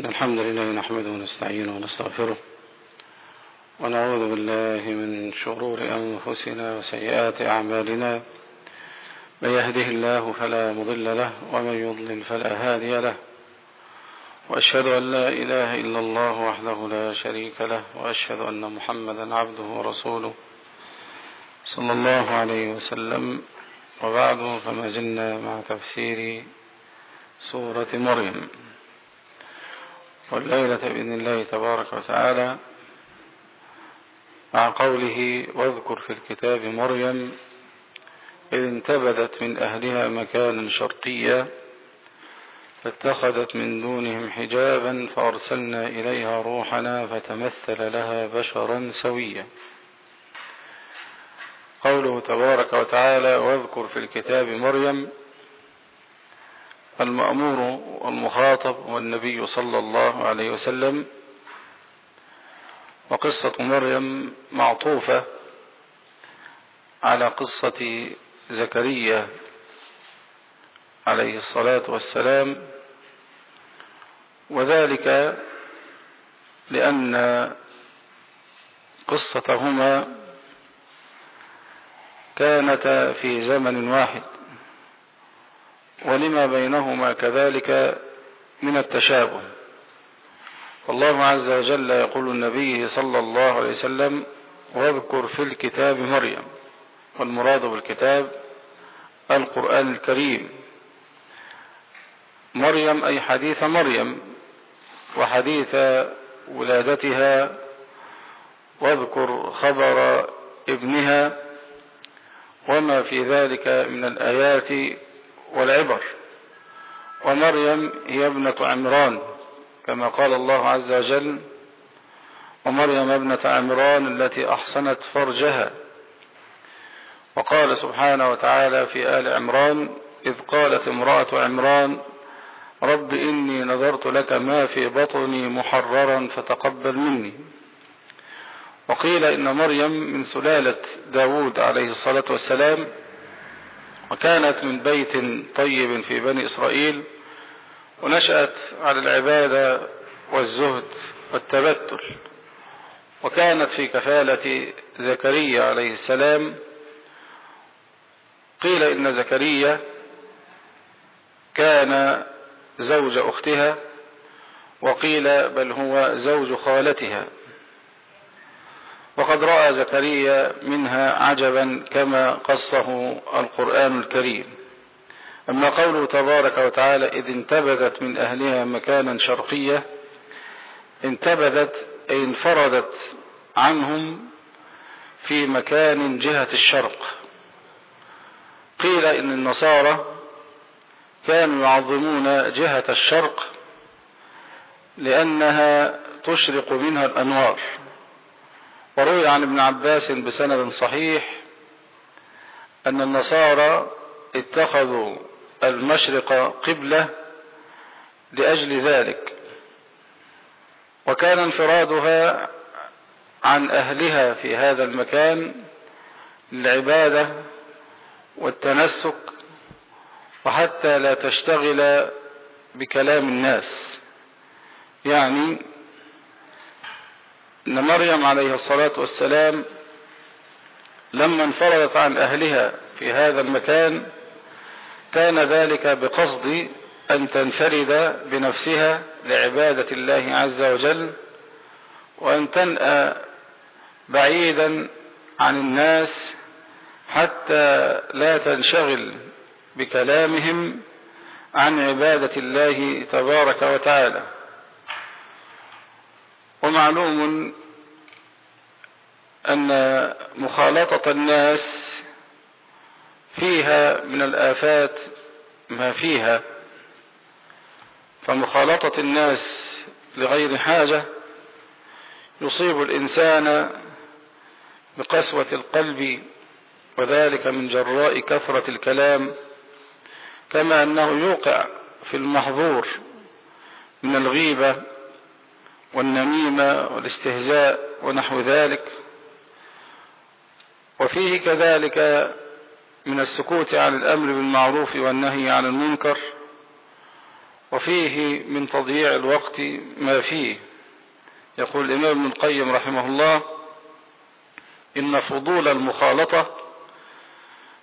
إن الحمد لله نحمده ونستعينه ونستغفره ونعوذ بالله من شرور أنفسنا وسيئات أعمالنا. من يهده الله فلا مضل له ومن يضلل فلا هادي له. وأشهد أن لا إله إلا الله وحده لا شريك له وأشهد أن محمدا عبده ورسوله صلى الله عليه وسلم. وبعد فما زلنا مع تفسير سورة مريم. والليلة بإذن الله تبارك وتعالى مع قوله واذكر في الكتاب مريم إذ انتبذت من أهلها مكانا شرقيا فاتخذت من دونهم حجابا فأرسلنا إليها روحنا فتمثل لها بشرا سويا. قوله تبارك وتعالى واذكر في الكتاب مريم المأمور والمخاطب والنبي صلى الله عليه وسلم وقصة مريم معطوفة على قصة زكريا عليه الصلاة والسلام وذلك لأن قصتهما كانتا في زمن واحد. ولما بينهما كذلك من التشابه. والله عز وجل يقول النبي صلى الله عليه وسلم واذكر في الكتاب مريم. والمراد بالكتاب القرآن الكريم. مريم أي حديث مريم وحديث ولادتها واذكر خبر ابنها وما في ذلك من الآيات والعبر. ومريم هي ابنة عمران كما قال الله عز وجل ومريم ابنة عمران التي أحصنت فرجها. وقال سبحانه وتعالى في آل عمران إذ قالت امرأة عمران رب إني نذرت لك ما في بطني محررا فتقبل مني. وقيل إن مريم من سلالة داود عليه الصلاة والسلام وكانت من بيت طيب في بني إسرائيل ونشأت على العبادة والزهد والتبتل. وكانت في كفالة زكريا عليه السلام قيل إن زكريا كان زوج أختها وقيل بل هو زوج خالتها. وقد رأى زكريا منها عجبا كما قصه القرآن الكريم. أما قوله تبارك وتعالى إذ انتبذت من أهلها مكانا شرقية انتبذت أي انفردت عنهم في مكان جهة الشرق. قيل إن النصارى كانوا يعظمون جهة الشرق لأنها تشرق منها الأنوار. وروي عن ابن عباس بسند صحيح أن النصارى اتخذوا المشرق قبلة لأجل ذلك وكان انفرادها عن أهلها في هذا المكان للعبادة والتنسك وحتى لا تشتغل بكلام الناس يعني إن مريم عليه الصلاة والسلام لما انفردت عن أهلها في هذا المكان كان ذلك بقصد أن تنفرد بنفسها لعبادة الله عز وجل وأن تنأى بعيدا عن الناس حتى لا تنشغل بكلامهم عن عبادة الله تبارك وتعالى. ومعلوم أن مخالطة الناس فيها من الآفات ما فيها. فمخالطة الناس لغير حاجة يصيب الإنسان بقسوة القلب وذلك من جراء كثرة الكلام كما أنه يوقع في المحظور من الغيبة والنميمة والاستهزاء ونحو ذلك. وفيه كذلك من السكوت عن الأمر بالمعروف والنهي عن المنكر. وفيه من تضييع الوقت ما فيه. يقول الإمام ابن القيم رحمه الله إن فضول المخالطة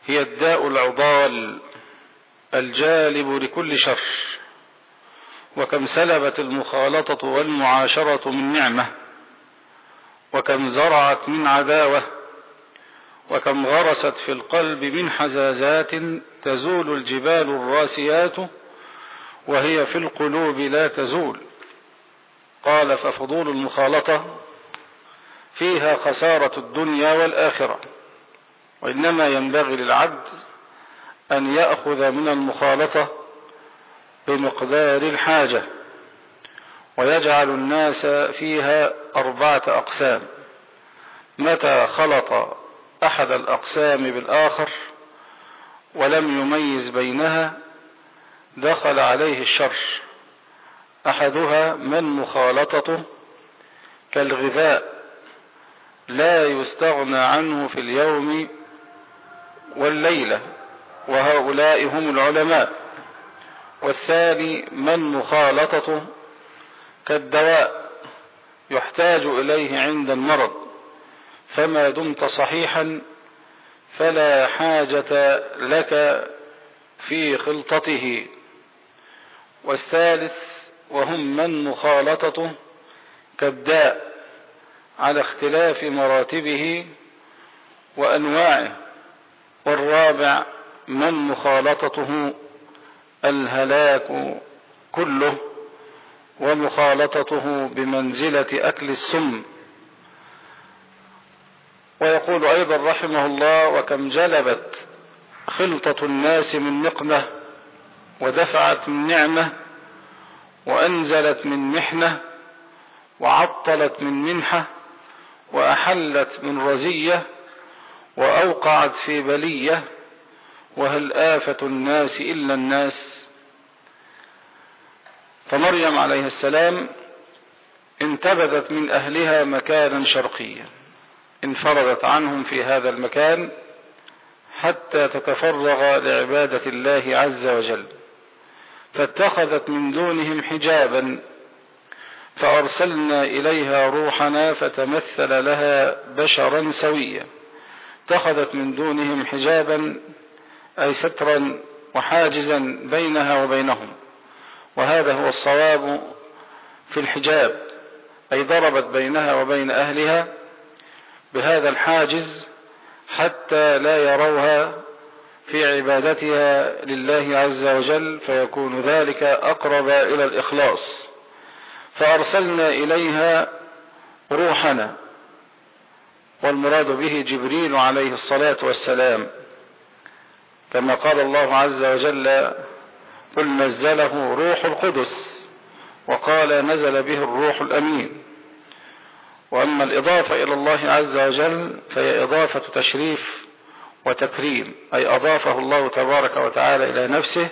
هي الداء العضال الجالب لكل شر. وكم سلبت المخالطة والمعاشرة من نعمة وكم زرعت من عداوة وكم غرست في القلب من حزازات تزول الجبال الراسيات وهي في القلوب لا تزول. قال ففضول المخالطة فيها خسارة الدنيا والآخرة. وإنما ينبغي للعبد أن يأخذ من المخالطة بمقدار الحاجة ويجعل الناس فيها أربعة أقسام. متى خلط أحد الأقسام بالآخر ولم يميز بينها دخل عليه الشر. أحدها من مخالطته كالغذاء لا يستغنى عنه في اليوم والليلة وهؤلاء هم العلماء. والثاني من مخالطته كالدواء يحتاج إليه عند المرض فما دمت صحيحا فلا حاجة لك في خلطته. والثالث وهم من مخالطته كالداء على اختلاف مراتبه وأنواعه والرابع من مخالطته الهلاك كله ومخالطته بمنزلة أكل السم. ويقول أيضا رحمه الله وكم جلبت خلطة الناس من نقمة ودفعت من نعمة وأنزلت من محنة وعطلت من منحة وأحلت من رزية وأوقعت في بلية. وهل آفة الناس إلا الناس؟ فمريم عليه السلام انتبذت من أهلها مكانا شرقيا انفردت عنهم في هذا المكان حتى تتفرغ لعبادة الله عز وجل فاتخذت من دونهم حجابا فأرسلنا إليها روحنا فتمثل لها بشرا سويا اتخذت من دونهم حجابا أي سترا وحاجزا بينها وبينهم. وهذا هو الصواب في الحجاب أي ضربت بينها وبين أهلها بهذا الحاجز حتى لا يروها في عبادتها لله عز وجل فيكون ذلك أقرب إلى الإخلاص. فأرسلنا إليها روحنا والمراد به جبريل عليه الصلاة والسلام. كما قال الله عز وجل قل نزله روح القدس وقال نزل به الروح الأمين. وأما الإضافة إلى الله عز وجل فهي إضافة تشريف وتكريم أي أضافه الله تبارك وتعالى إلى نفسه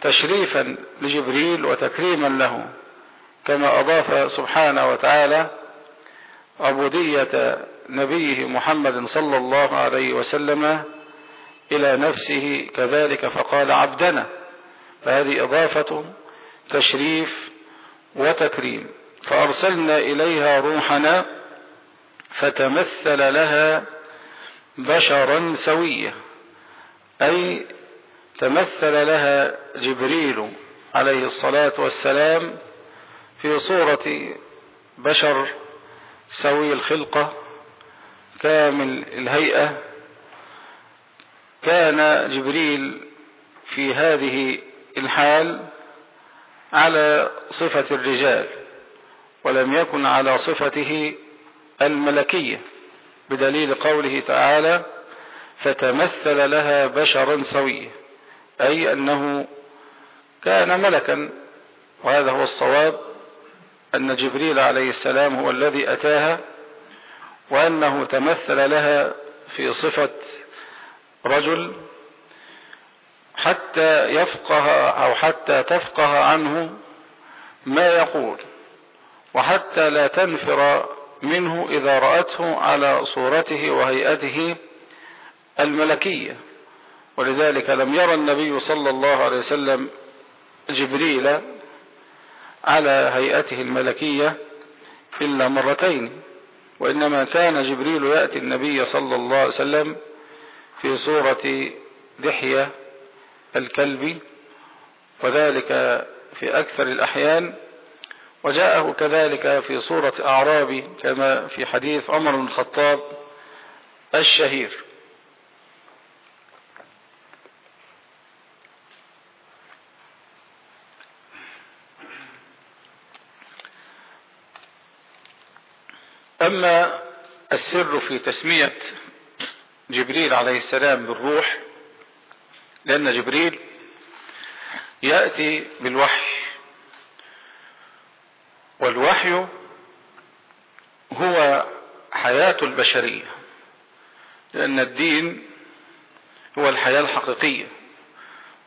تشريفا لجبريل وتكريما له كما أضاف سبحانه وتعالى عبودية نبيه محمد صلى الله عليه وسلم إلى نفسه كذلك فقال عبدنا. فهذه إضافة تشريف وتكريم. فأرسلنا إليها روحنا فتمثل لها بشرا سويا. أي تمثل لها جبريل عليه الصلاة والسلام في صورة بشر سوي الخلقة كامل الهيئة كان جبريل في هذه الحال على صفة الرجال ولم يكن على صفته الملكية بدليل قوله تعالى فتمثل لها بشرا سويا أي أنه كان ملكا وهذا هو الصواب أن جبريل عليه السلام هو الذي أتاها وأنه تمثل لها في صفة رجل حتى يفقه أو حتى تفقه عنه ما يقول وحتى لا تنفر منه إذا رأته على صورته وهيئته الملكية. ولذلك لم يرى النبي صلى الله عليه وسلم جبريل على هيئته الملكية إلا مرتين وإنما كان جبريل يأتي النبي صلى الله عليه وسلم في صورة دحية الكلب وذلك في أكثر الأحيان وجاءه كذلك في صورة أعرابي كما في حديث عمر بن الخطاب الشهير. أما السر في تسمية جبريل عليه السلام بالروح لأن جبريل يأتي بالوحي والوحي هو حياة البشرية لأن الدين هو الحياة الحقيقية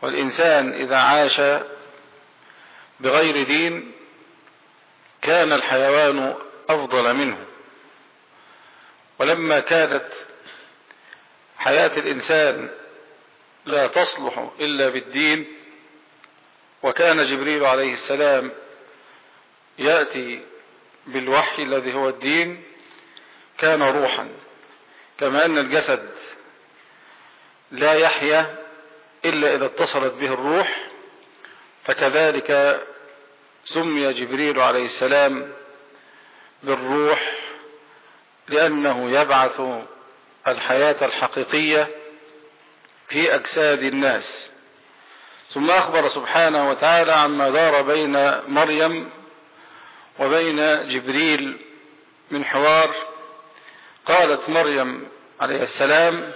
والإنسان إذا عاش بغير دين كان الحيوان أفضل منه ولما كانت حياة الإنسان لا تصلح إلا بالدين وكان جبريل عليه السلام يأتي بالوحي الذي هو الدين كان روحا كما أن الجسد لا يحيا إلا إذا اتصلت به الروح فكذلك سمي جبريل عليه السلام بالروح لأنه يبعث الحياة الحقيقية في أجساد الناس. ثم أخبر سبحانه وتعالى عما دار بين مريم وبين جبريل من حوار. قالت مريم عليه السلام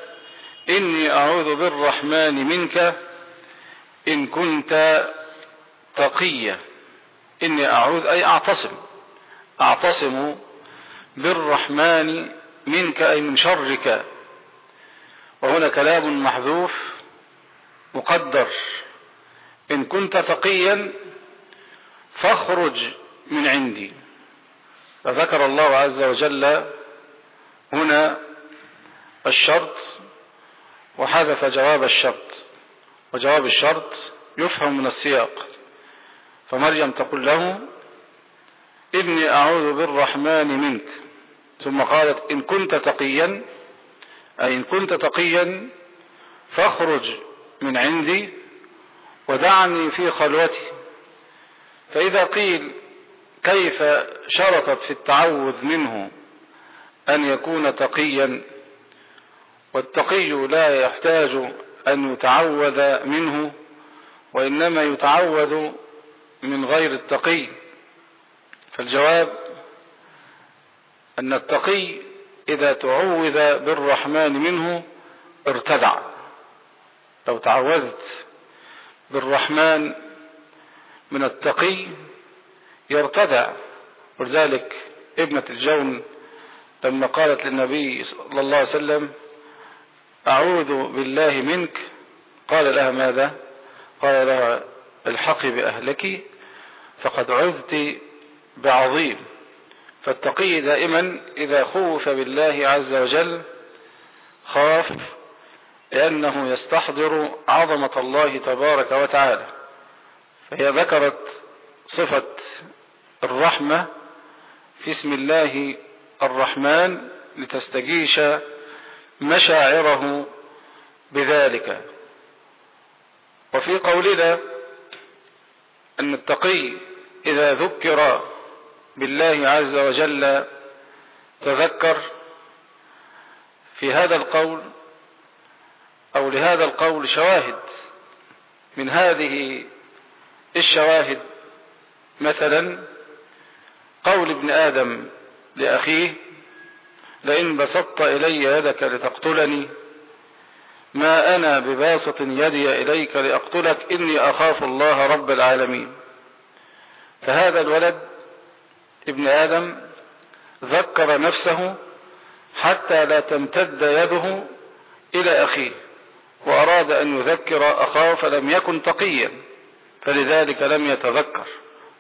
إني أعوذ بالرحمن منك إن كنت تقيا. إني أعوذ أي أعتصم أعتصم بالرحمن منك أي من شرك. وهنا كلام محذوف مقدر. إن كنت تقيا فاخرج من عندي. فذكر الله عز وجل هنا الشرط وحذف جواب الشرط. وجواب الشرط يفهم من السياق. فمريم تقول له إني أعوذ بالرحمن منك. ثم قالت إن كنت تقيا أي إن كنت تقيا فاخرج من عندي ودعني في خلوتي فإذا قيل كيف شرطت في التعوذ منه أن يكون تقيا والتقي لا يحتاج أن يتعوذ منه وإنما يتعوذ من غير التقي. فالجواب أن التقي إذا تعوذ بالرحمن منه ارتدع. لو تعوذت بالرحمن من التقي يرتدع. ولذلك ابنة الجون لما قالت للنبي صلى الله عليه وسلم أعوذ بالله منك قال لها ماذا؟ قال لها الحقي بأهلك فقد عذت بعظيم. فالتقي دائما إذا خوف بالله عز وجل خاف لأنه يستحضر عظمة الله تبارك وتعالى. فهي ذكرت صفة الرحمة في اسم الله الرحمن لتستجيش مشاعره بذلك. وفي قولنا أن التقي إذا ذكر بالله عز وجل تذكر في هذا القول أو لهذا القول شواهد من هذه الشواهد. مثلا قول ابن آدم لأخيه لئن بسطت إلي يدك لتقتلني ما أنا بباسط يدي إليك لأقتلك إني أخاف الله رب العالمين. فهذا الولد ابن آدم ذكر نفسه حتى لا تمتد يده إلى أخيه وأراد أن يذكر أخاه فلم يكن تقيا فلذلك لم يتذكر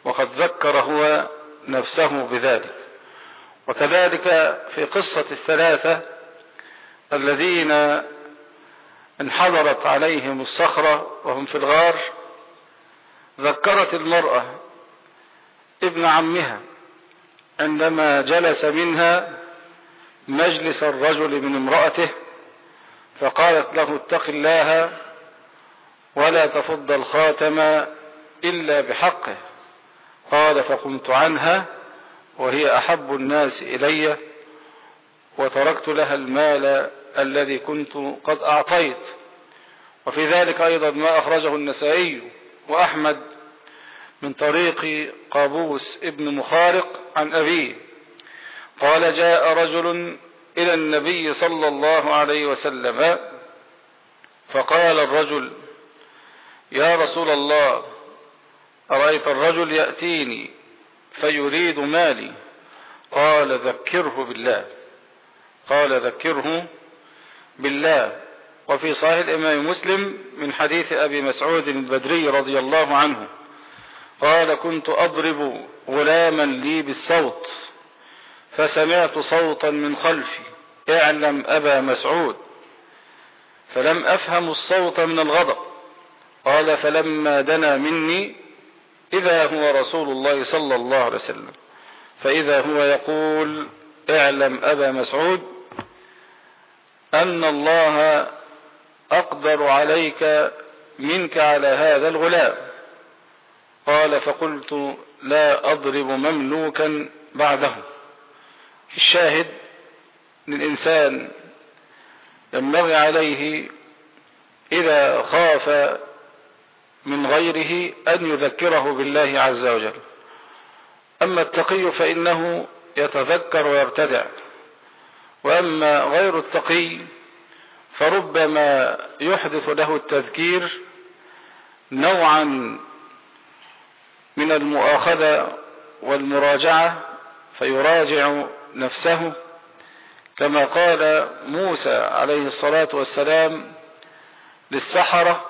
وقد ذكر هو نفسه بذلك. وكذلك في قصة الثلاثة الذين انحضرت عليهم الصخرة وهم في الغار ذكرت المرأة ابن عمها عندما جلس منها مجلس الرجل من امرأته فقالت له اتق الله ولا تفض الخاتم إلا بحقه. قال فقمت عنها وهي أحب الناس إلي وتركت لها المال الذي كنت قد أعطيت. وفي ذلك أيضا ما أخرجه النسائي وأحمد من طريق قابوس ابن مخارق عن أبيه. قال جاء رجل إلى النبي صلى الله عليه وسلم فقال الرجل يا رسول الله أرأيت الرجل يأتيني فيريد مالي؟ قال ذكره بالله. قال ذكره بالله. وفي صحيح الإمام مسلم من حديث أبي مسعود البدري رضي الله عنه قال كنت أضرب غلاما لي بالصوت فسمعت صوتا من خلفي اعلم أبا مسعود فلم أفهم الصوت من الغضب قال فلما دنا مني إذا هو رسول الله صلى الله عليه وسلم فإذا هو يقول اعلم أبا مسعود أن الله أقدر عليك منك على هذا الغلام. قال فقلت لا أضرب مملوكا بعده. الشاهد للإنسان ينبغي عليه إذا خاف من غيره أن يذكره بالله عز وجل. أما التقي فإنه يتذكر ويبتدع. وأما غير التقي فربما يحدث له التذكير نوعا من المؤاخذة والمراجعة فيراجع نفسه. كما قال موسى عليه الصلاة والسلام للسحرة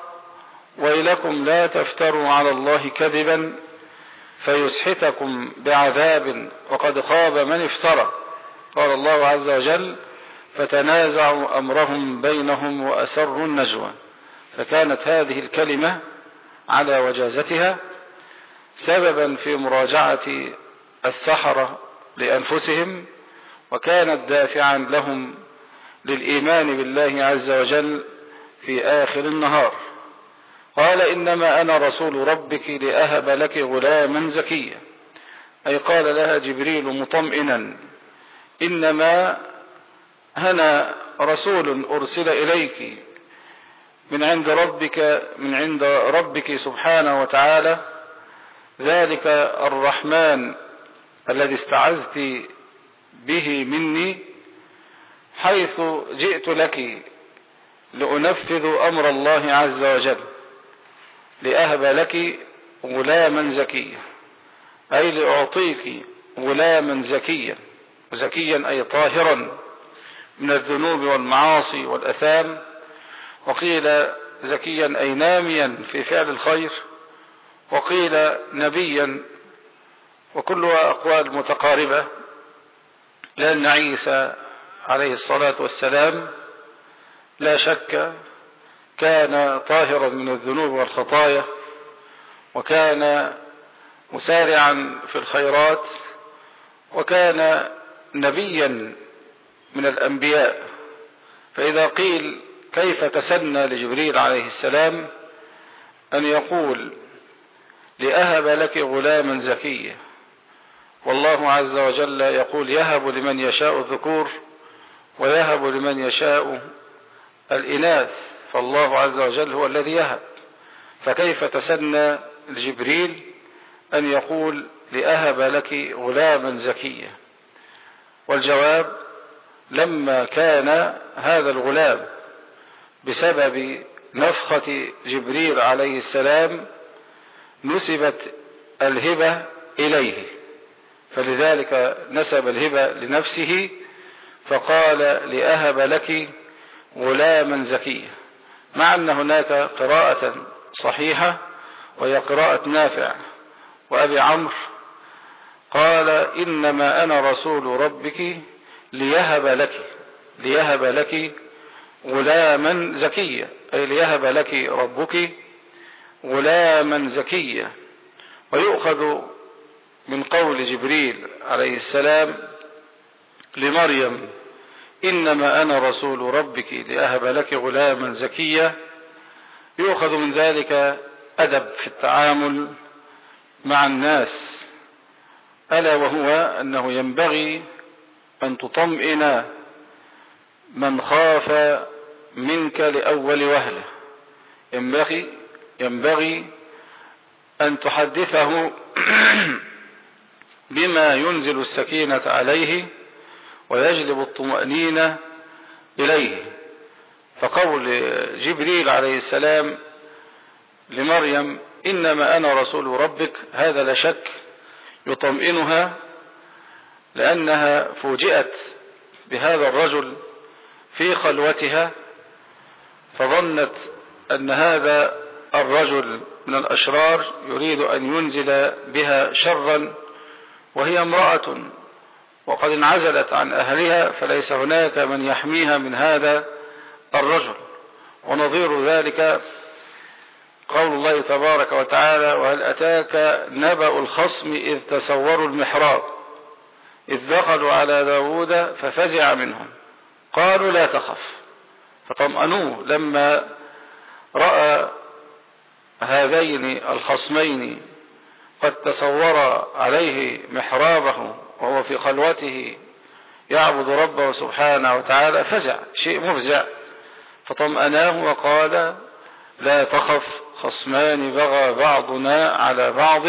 ويلكم لا تفتروا على الله كذبا فيسحتكم بعذاب وقد خاب من افترى. قال الله عز وجل فتنازعوا أمرهم بينهم وأسروا النجوى. فكانت هذه الكلمة على وجازتها. سببا في مراجعة السحرة لأنفسهم وكانت دافعا لهم للإيمان بالله عز وجل في آخر النهار. قال إنما أنا رسول ربك لأهب لك غلاما زكيا. أي قال لها جبريل مطمئنا إنما هنا رسول أرسل إليك من عند ربك من عند ربك سبحانه وتعالى ذلك الرحمن الذي استعذت به مني حيث جئت لك لأنفذ أمر الله عز وجل لأهب لك غلاما زكيا أي لأعطيك غلاما زكيا زكيا أي طاهرا من الذنوب والمعاصي والأثام وقيل زكيا أي ناميا في فعل الخير. وقيل نبيا وكلها أقوال متقاربة لأن عيسى عليه الصلاة والسلام لا شك كان طاهرا من الذنوب والخطايا وكان مسارعا في الخيرات وكان نبيا من الأنبياء. فإذا قيل كيف تسنى لجبريل عليه السلام أن يقول لأهب لك غلاما زكيا والله عز وجل يقول يهب لمن يشاء الذكور ويهب لمن يشاء الإناث. فالله عز وجل هو الذي يهب. فكيف تسنى لجبريل أن يقول لأهب لك غلاما زكيا والجواب لما كان هذا الغلام بسبب نفخة جبريل عليه السلام نسبت الهبة إليه. فلذلك نسب الهبة لنفسه فقال لأهب لك غلاما زكيا مع أن هناك قراءة صحيحة وهي قراءة نافع. وأبي عمرو قال إنما أنا رسول ربك ليهب لك ليهب لك غلاما زكيا أي ليهب لك ربك غلاما زكيا. ويؤخذ من قول جبريل عليه السلام لمريم إنما أنا رسول ربك لأهب لك غلاما زكيا. يؤخذ من ذلك أدب في التعامل مع الناس. ألا وهو أنه ينبغي أن تطمئن من خاف منك لأول وهلة. ينبغي ينبغي أن تحدثه بما ينزل السكينة عليه ويجلب الطمأنينة إليه. فقول جبريل عليه السلام لمريم إنما أنا رسول ربك هذا لا شك يطمئنها لأنها فوجئت بهذا الرجل في خلوتها فظنت أن هذا الرجل من الأشرار يريد أن ينزل بها شرا وهي امرأة وقد انعزلت عن أهلها فليس هناك من يحميها من هذا الرجل. ونظير ذلك قول الله تبارك وتعالى وهل أتاك نبأ الخصم إذ تسوروا المحراب إذ دخلوا على داود ففزع منهم قالوا لا تخف. فطمأنوه لما رأى هذين الخصمين قد تصور عليه محرابه وهو في خلوته يعبد ربه سبحانه وتعالى فزع شيء مفزع. فطمأناه وقال لا تخف خصمان بغى بعضنا على بعض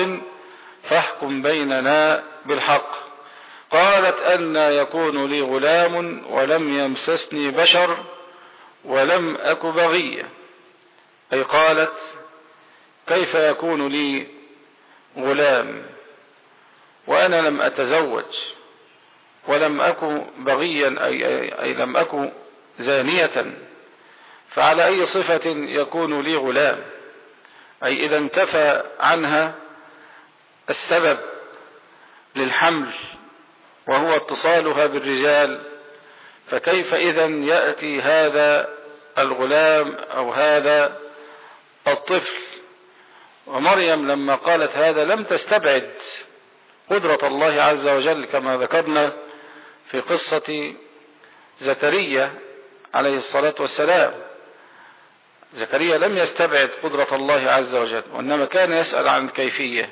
فاحكم بيننا بالحق. قالت أن يكون لي غلام ولم يمسسني بشر ولم أك بغيا أي قالت كيف يكون لي غلام وأنا لم أتزوج ولم أكن بغيا أي, أي, أي لم أكن زانية فعلى أي صفة يكون لي غلام؟ أي إذا انتفى عنها السبب للحمل وهو اتصالها بالرجال فكيف إذا يأتي هذا الغلام أو هذا الطفل ومريم لما قالت هذا لم تستبعد قدرة الله عز وجل كما ذكرنا في قصة زكريا عليه الصلاة والسلام. زكريا لم يستبعد قدرة الله عز وجل وإنما كان يسأل عن الكيفية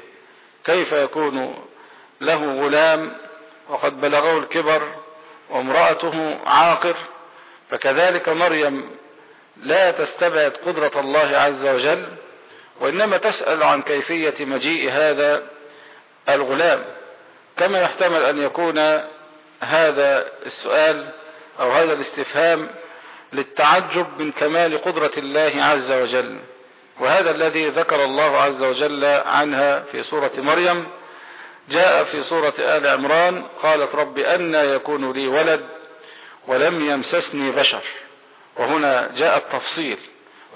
كيف يكون له غلام وقد بلغه الكبر وامرأته عاقر. فكذلك مريم لا تستبعد قدرة الله عز وجل وإنما تسأل عن كيفية مجيء هذا الغلام. كما يحتمل أن يكون هذا السؤال أو هذا الاستفهام للتعجب من كمال قدرة الله عز وجل. وهذا الذي ذكر الله عز وجل عنها في سورة مريم جاء في سورة آل عمران قالت رب أن يكون لي ولد ولم يمسسني بشر. وهنا جاء التفصيل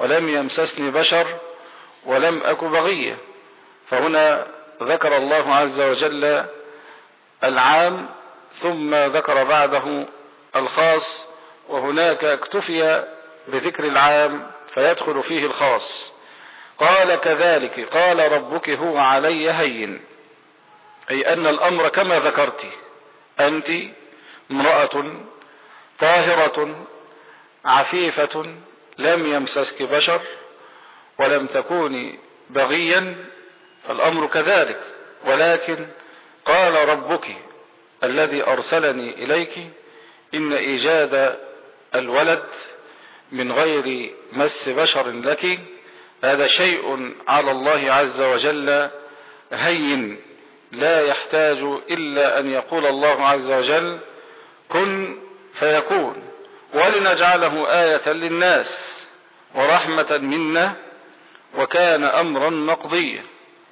ولم يمسسني بشر ولم أك بغية. فهنا ذكر الله عز وجل العام ثم ذكر بعده الخاص وهناك اكتفي بذكر العام فيدخل فيه الخاص. قال كذلك قال ربك هو علي هين أي أن الأمر كما ذكرت أنت امرأة طاهرة عفيفة لم يمسسك بشر ولم تكوني بغيا فالأمر كذلك. ولكن قال ربك الذي أرسلني إليك إن إيجاد الولد من غير مس بشر لك هذا شيء على الله عز وجل هين لا يحتاج إلا أن يقول الله عز وجل كن فيكون ولنجعله آية للناس ورحمة منا وكان أمرا مقضيا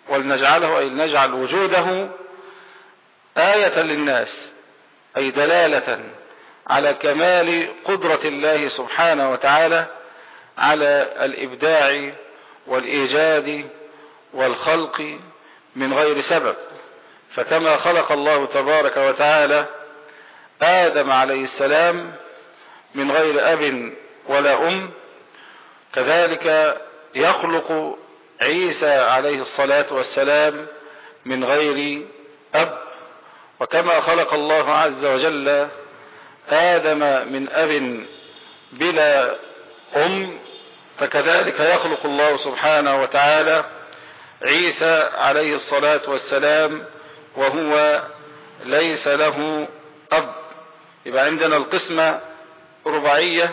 ولنجعله أي نجعل وجوده آية للناس أي دلالة على كمال قدرة الله سبحانه وتعالى على الإبداع والإيجاد والخلق من غير سبب. فكما خلق الله تبارك وتعالى آدم عليه السلام من غير أب ولا أم كذلك يخلق عيسى عليه الصلاة والسلام من غير أب. وكما خلق الله عز وجل آدم من أب بلا أم فكذلك يخلق الله سبحانه وتعالى عيسى عليه الصلاة والسلام وهو ليس له أب. يبقى عندنا القسمة رباعية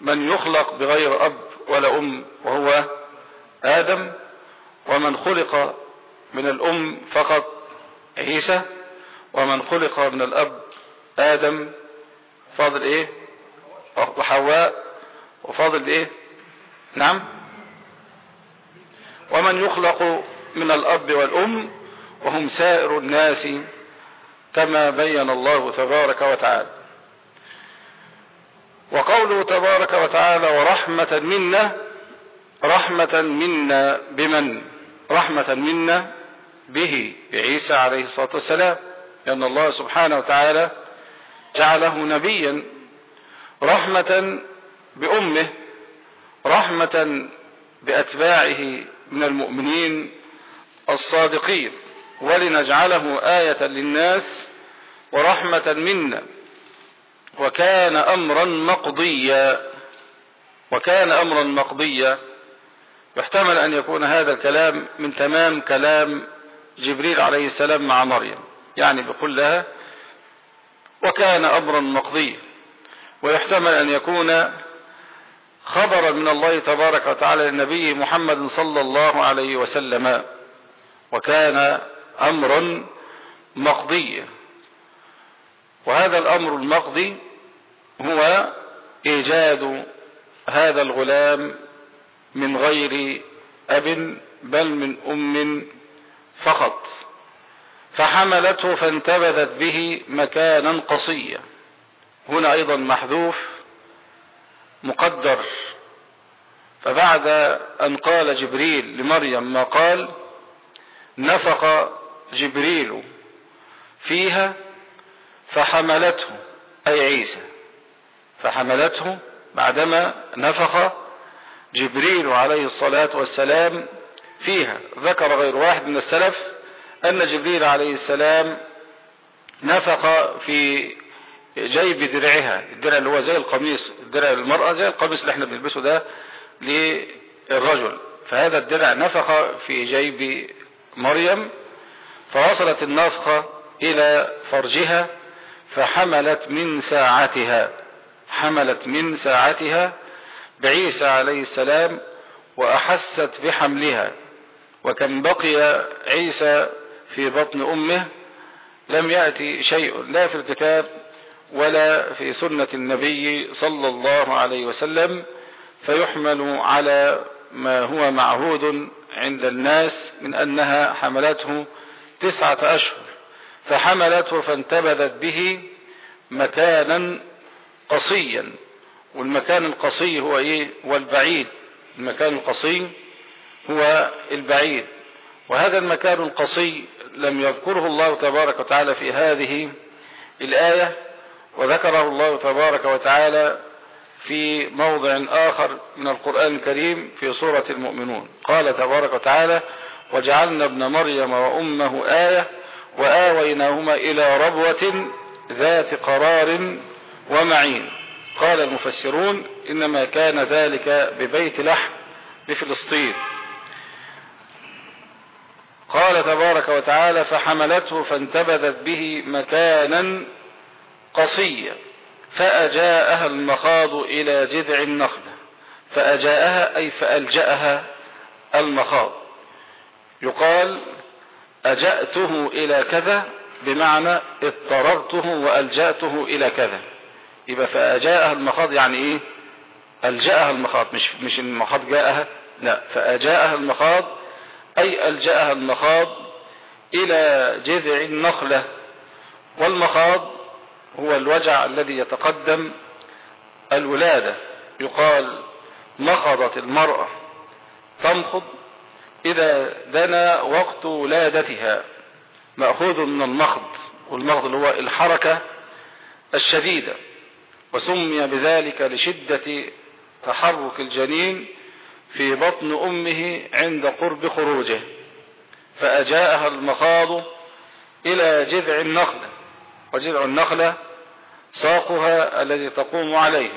من يخلق بغير أب. ولا أم وهو آدم ومن خلق من الأم فقط عيسى ومن خلق من الأب آدم فاضل إيه؟ وحواء وفاضل إيه؟ نعم. ومن يخلق من الأب والأم وهم سائر الناس كما بين الله تبارك وتعالى. وقوله تبارك وتعالى ورحمة منا رحمة منا بمن؟ رحمة منا به بعيسى عليه الصلاة والسلام لأن الله سبحانه وتعالى جعله نبيا رحمة بأمه رحمة بأتباعه من المؤمنين الصادقين ولنجعله آية للناس ورحمة منا. وكان أمرا مقضيا وكان أمرا مقضيا. يحتمل أن يكون هذا الكلام من تمام كلام جبريل عليه السلام مع مريم يعني بقول لها وكان أمرا مقضيا. ويحتمل أن يكون خبرا من الله تبارك وتعالى للنبي محمد صلى الله عليه وسلم وكان أمرا مقضيا. وهذا الأمر المقضي هو إيجاد هذا الغلام من غير أب بل من أم فقط. فحملته فانتبذت به مكانا قصيا. هنا أيضا محذوف مقدر. فبعد أن قال جبريل لمريم ما قال نفق جبريل فيها فحملته أي عيسى. فحملته بعدما نفخ جبريل عليه الصلاة والسلام فيها. ذكر غير واحد من السلف أن جبريل عليه السلام نفخ في جيب درعها الدرع اللي هو زي القميص الدرع المرأة زي القميص اللي إحنا بنلبسه ده للرجل. فهذا الدرع نفخ في جيب مريم فوصلت النفخة إلى فرجها فحملت من ساعتها حملت من ساعتها بعيسى عليه السلام وأحست بحملها. وكم بقي عيسى في بطن أمه لم يأتي شيء لا في الكتاب ولا في سنة النبي صلى الله عليه وسلم فيحمل على ما هو معهود عند الناس من أنها حملته تسعة أشهر. فحملته فانتبذت به مكانا قصيا. والمكان القصي هو إيه؟ هو البعيد. المكان القصي هو البعيد. وهذا المكان القصي لم يذكره الله تبارك وتعالى في هذه الآية وذكره الله تبارك وتعالى في موضع آخر من القرآن الكريم في سورة المؤمنون. قال تبارك وتعالى وجعلنا ابن مريم وأمه آية وآويناهما إلى ربوة ذات قرار ومعين. قال المفسرون إنما كان ذلك ببيت لحم بفلسطين قال تبارك وتعالى فحملته فانتبذت به مكانا قصيا فأجاءها المخاض إلى جذع النخلة. فأجاءها أي فألجأها المخاض. يقال أجأته إلى كذا بمعنى اضطررته وألجأته إلى كذا. يبقى فأجاءها المخاض يعني إيه؟ ألجأها المخاض مش, مش المخاض جاءها لا. فأجاءها المخاض أي ألجأها المخاض إلى جذع النخلة. والمخاض هو الوجع الذي يتقدم الولادة. يقال مخضت المرأة تمخض إذا دنا وقت ولادتها مأخوذ من المخض والمخض اللي هو الحركة الشديدة وسمي بذلك لشدة تحرك الجنين في بطن أمه عند قرب خروجه فأجاءها المخاض إلى جذع النخلة وجذع النخلة ساقها الذي تقوم عليه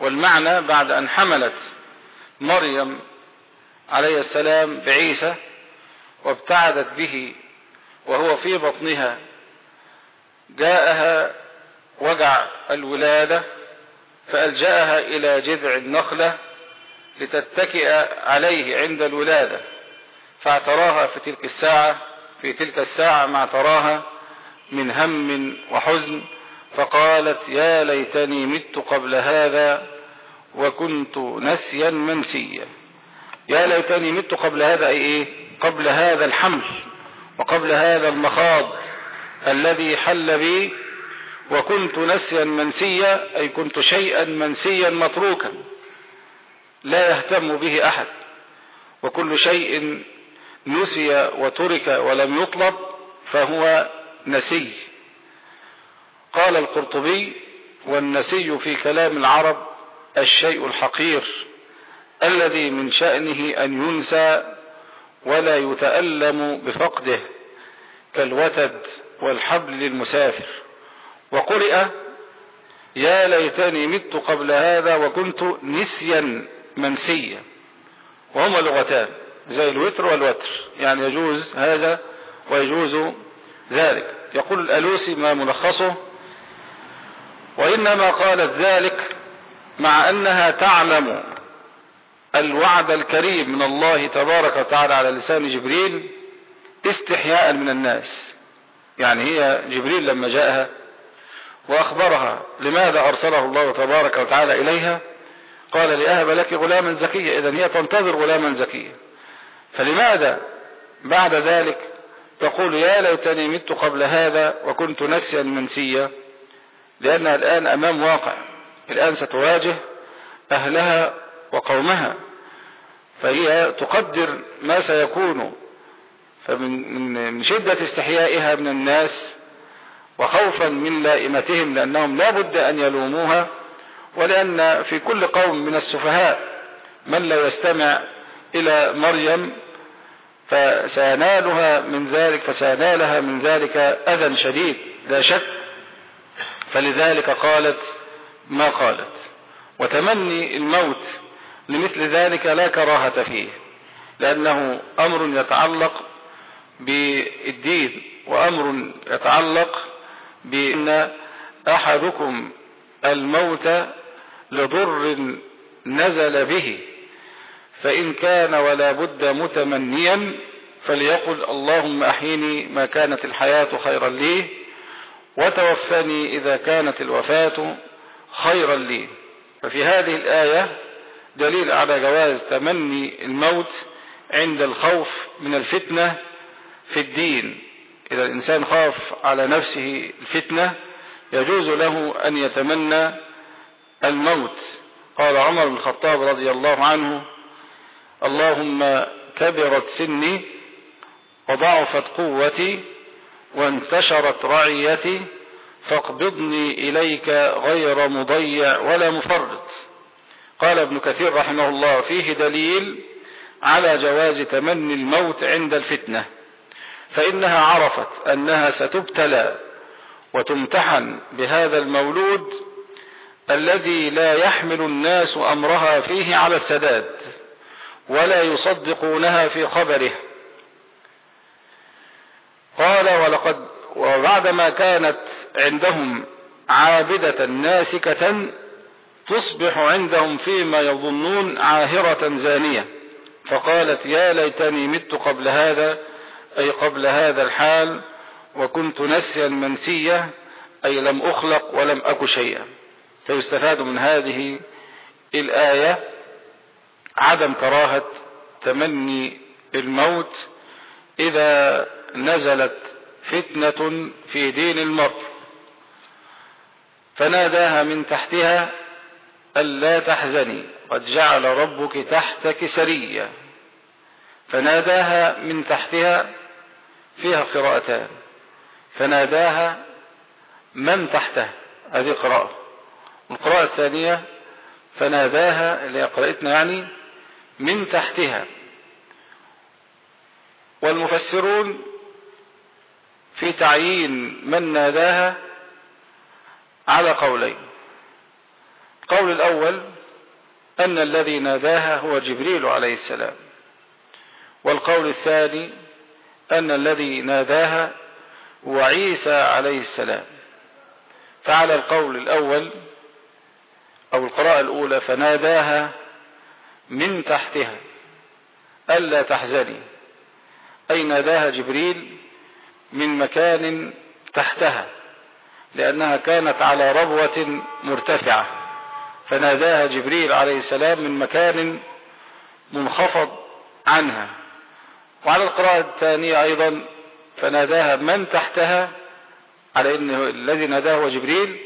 والمعنى بعد أن حملت مريم عليه السلام بعيسى وابتعدت به وهو في بطنها. جاءها وجع الولادة فألجأها إلى جذع النخلة لتتكئ عليه عند الولادة. فاعتراها في تلك الساعة في تلك الساعة ما اعتراها من هم وحزن فقالت يا ليتني مت قبل هذا وكنت نسيا منسيا. يا ليتني مت قبل هذا أي إيه؟ قبل هذا الحمل وقبل هذا المخاض الذي حل بي وكنت نسيا منسيا أي كنت شيئا منسيا متروكا لا يهتم به أحد. وكل شيء نسي وترك ولم يطلب فهو نسي. قال القرطبي والنسي في كلام العرب الشيء الحقير. الذي من شأنه أن ينسى ولا يتألم بفقده كالوتد والحبل للمسافر وقرئ يا ليتني مت قبل هذا وكنت نسيا منسيا. وهما لغتان زي الوتر والوتر. يعني يجوز هذا ويجوز ذلك. يقول الألوسي ما ملخصه وإنما قالت ذلك مع أنها تعلم الوعد الكريم من الله تبارك وتعالى على لسان جبريل استحياء من الناس. يعني هي جبريل لما جاءها وأخبرها لماذا أرسله الله تبارك وتعالى إليها قال لأهب لك غلاما زكيا إذا هي تنتظر غلاما زكيا. فلماذا بعد ذلك تقول يا ليتني مت قبل هذا وكنت نسيا منسيا؟ لأنها الآن أمام واقع الآن ستواجه أهلها وقومها فهي تقدر ما سيكون فمن من شدة استحيائها من الناس وخوفا من لائمتهم لأنهم لا بد أن يلوموها ولأن في كل قوم من السفهاء من لا يستمع إلى مريم فسينالها من ذلك فسينالها من ذلك أذى شديد لا شك. فلذلك قالت ما قالت؟ وتمني الموت لمثل ذلك لا كراهة فيه لأنه أمر يتعلق بالدين وأمر يتعلق بأن أحدكم الموت لضر نزل به فإن كان ولا بد متمنيا فليقل اللهم أحيني ما كانت الحياة خيرا لي وتوفني إذا كانت الوفاة خيرا لي. ففي هذه الآية دليل على جواز تمني الموت عند الخوف من الفتنة في الدين. إذا الإنسان خاف على نفسه الفتنة يجوز له أن يتمنى الموت. قال عمر بن الخطاب رضي الله عنه اللهم كبرت سني وضعفت قوتي وانتشرت رعيتي فاقبضني إليك غير مضيع ولا مفرط. قال ابن كثير رحمه الله فيه دليل على جواز تمني الموت عند الفتنة فإنها عرفت أنها ستبتلى وتمتحن بهذا المولود الذي لا يحمل الناس أمرها فيه على السداد ولا يصدقونها في خبره. قال ولقد وبعدما كانت عندهم عابدة ناسكة تصبح عندهم فيما يظنون عاهرة زانية. فقالت يا ليتني مت قبل هذا أي قبل هذا الحال وكنت نسيا منسيا أي لم أخلق ولم أك شيئا. فيستفاد من هذه الآية عدم كراهة تمني الموت إذا نزلت فتنة في دين المرء. فناداها من تحتها ألا تحزني قد جعل ربك تحتك سريا. فناداها من تحتها فيها قراءتان. فناداها من تحته؟ هذه قراءة القراءة الثانية فناداها اللي قرأتنا يعني من تحتها. والمفسرون في تعيين من ناداها على قولين. القول الأول أن الذي ناداها هو جبريل عليه السلام. والقول الثاني أن الذي ناداها هو عيسى عليه السلام. فعلى القول الأول أو القراءة الأولى فناداها من تحتها. ألا تحزني. أي ناداها جبريل من مكان تحتها لأنها كانت على ربوة مرتفعة. فناداها جبريل عليه السلام من مكان منخفض عنها. وعلى القراءة الثانية أيضا فناداها من تحتها على أن الذي ناداه هو جبريل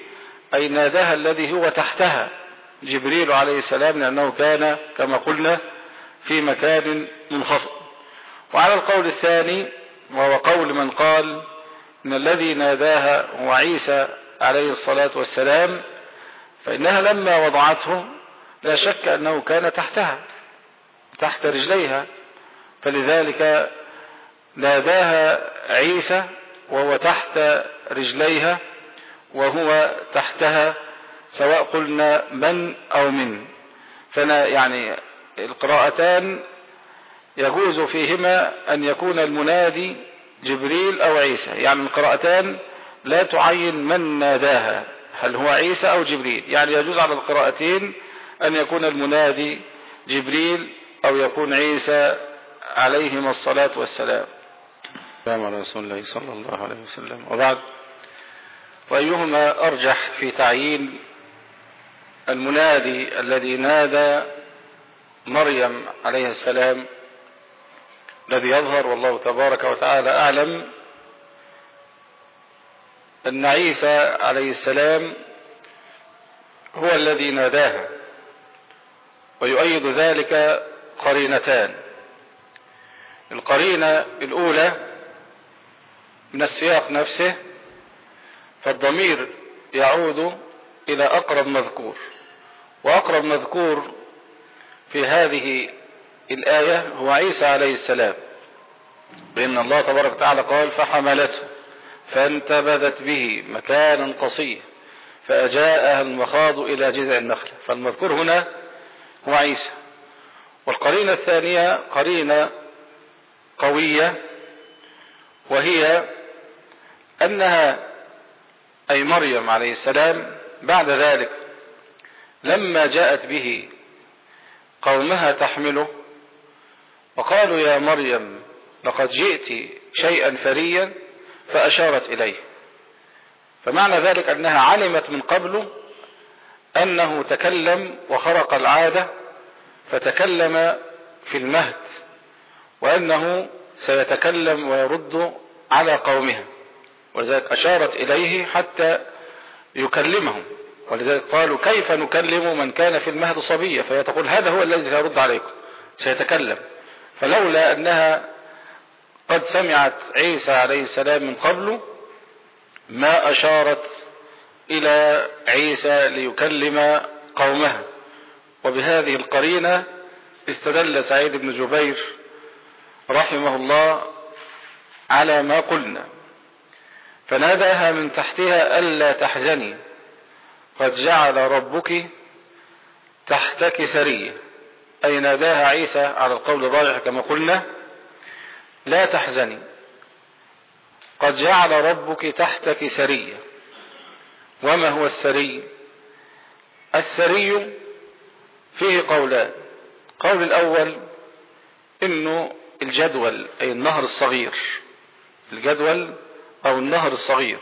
أي ناداها الذي هو تحتها. جبريل عليه السلام لأنه كان كما قلنا في مكان منخفض. وعلى القول الثاني وهو قول من قال إن الذي ناداها هو عيسى عليه الصلاة والسلام فإنها لما وضعته لا شك أنه كان تحتها تحت رجليها. فلذلك ناداها عيسى وهو تحت رجليها وهو تحتها سواء قلنا من أو من. فأنا يعني القراءتان يجوز فيهما أن يكون المنادي جبريل أو عيسى. يعني القراءتان لا تعين من ناداها. هل هو عيسى أو جبريل؟ يعني يجوز على القراءتين أن يكون المنادي جبريل أو يكون عيسى عليهما الصلاة والسلام. السلام على رسول الله صلى الله عليه وسلم. وبعد وأيهما أرجح في تعيين المنادي الذي نادى مريم عليه السلام؟ الذي يظهر والله تبارك وتعالى أعلم أن عيسى عليه السلام هو الذي ناداها ويؤيد ذلك قرينتان. القرينة الأولى من السياق نفسه فالضمير يعود إلى أقرب مذكور. وأقرب مذكور في هذه الآية هو عيسى عليه السلام. بأن الله تبارك وتعالى قال فحملته فانتبذت به مكانا قصيا فأجاءها المخاض إلى جذع النخلة فالمذكور هنا هو عيسى. والقرينة الثانية قرينة قوية وهي أنها أي مريم عليه السلام بعد ذلك لما جاءت به قومها تحمله وقالوا يا مريم لقد جئت شيئا فريا فأشارت إليه. فمعنى ذلك أنها علمت من قبل أنه تكلم وخرق العادة فتكلم في المهد وأنه سيتكلم ويرد على قومها. ولذلك أشارت إليه حتى يكلمهم. ولذلك قالوا كيف نكلم من كان في المهد صبيا؟ فهي تقول هذا هو الذي سيرد عليكم سيتكلم. فلولا أنها قد سمعت عيسى عليه السلام من قبل ما أشارت إلى عيسى ليكلم قومها وبهذه القرينة استدل سعيد بن جبير رحمه الله على ما قلنا. فناداها من تحتها ألا تحزني قد جعل ربك تحتك سرية أي ناداها عيسى على القول الراجح كما قلنا. لا تحزني. قد جعل ربك تحتك سرية. وما هو السري؟ السري فيه قولان. قول الأول إنه الجدول أي النهر الصغير. الجدول أو النهر الصغير.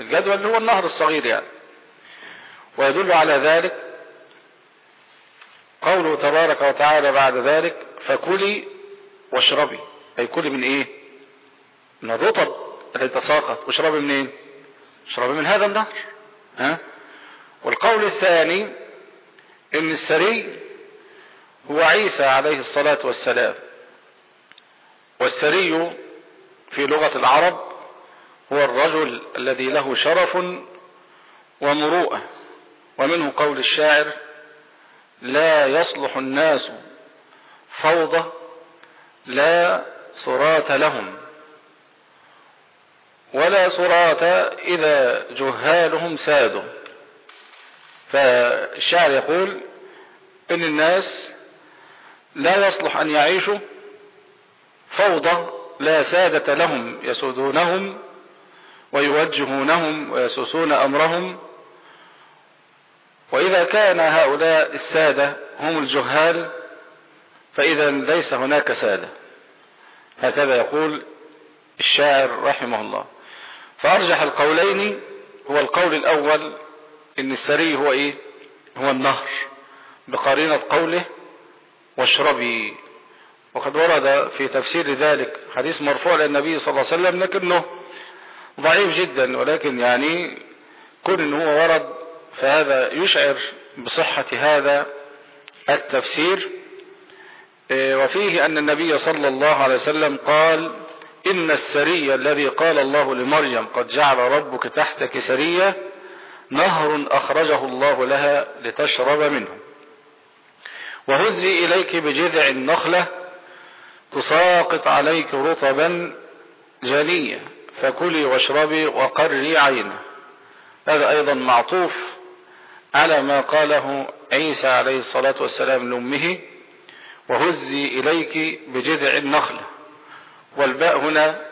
الجدول هو النهر الصغير يعني. ويدل على ذلك قوله تبارك وتعالى بعد ذلك فكلي واشربي. أي كلي من إيه؟ من الرطب التي تساقط. واشربي من إيه اشربي من هذا النهر. ها؟ والقول الثاني إن السري هو عيسى عليه الصلاة والسلام. والسري في لغة العرب هو الرجل الذي له شرف ومروءة. ومنه قول الشاعر لا يصلح الناس فوضى لا صراط لهم ولا صراط إذا جهالهم سادوا. فالشاعر يقول إن الناس لا يصلح أن يعيشوا فوضى لا سادة لهم يسودونهم ويوجهونهم ويسوسون أمرهم. وإذا كان هؤلاء السادة هم الجهال فإذا ليس هناك سادة. هكذا يقول الشاعر رحمه الله. فأرجح القولين هو القول الأول إن السري هو إيه؟ هو النهر. بقرينة قوله واشربي. وقد ورد في تفسير ذلك حديث مرفوع للنبي صلى الله عليه وسلم لكنه ضعيف جدا ولكن يعني كون ان هو ورد فهذا يشعر بصحة هذا التفسير. وفيه أن النبي صلى الله عليه وسلم قال إن السري الذي قال الله لمريم قد جعل ربك تحتك سرية نهر أخرجه الله لها لتشرب منه. وهزي إليك بجذع النخلة تساقط عليك رطبا جنيا فكلي واشربي وقري عينه. هذا أيضا معطوف على ما قاله عيسى عليه الصلاة والسلام لأمه وهزي إليك بجذع النخلة والباء هنا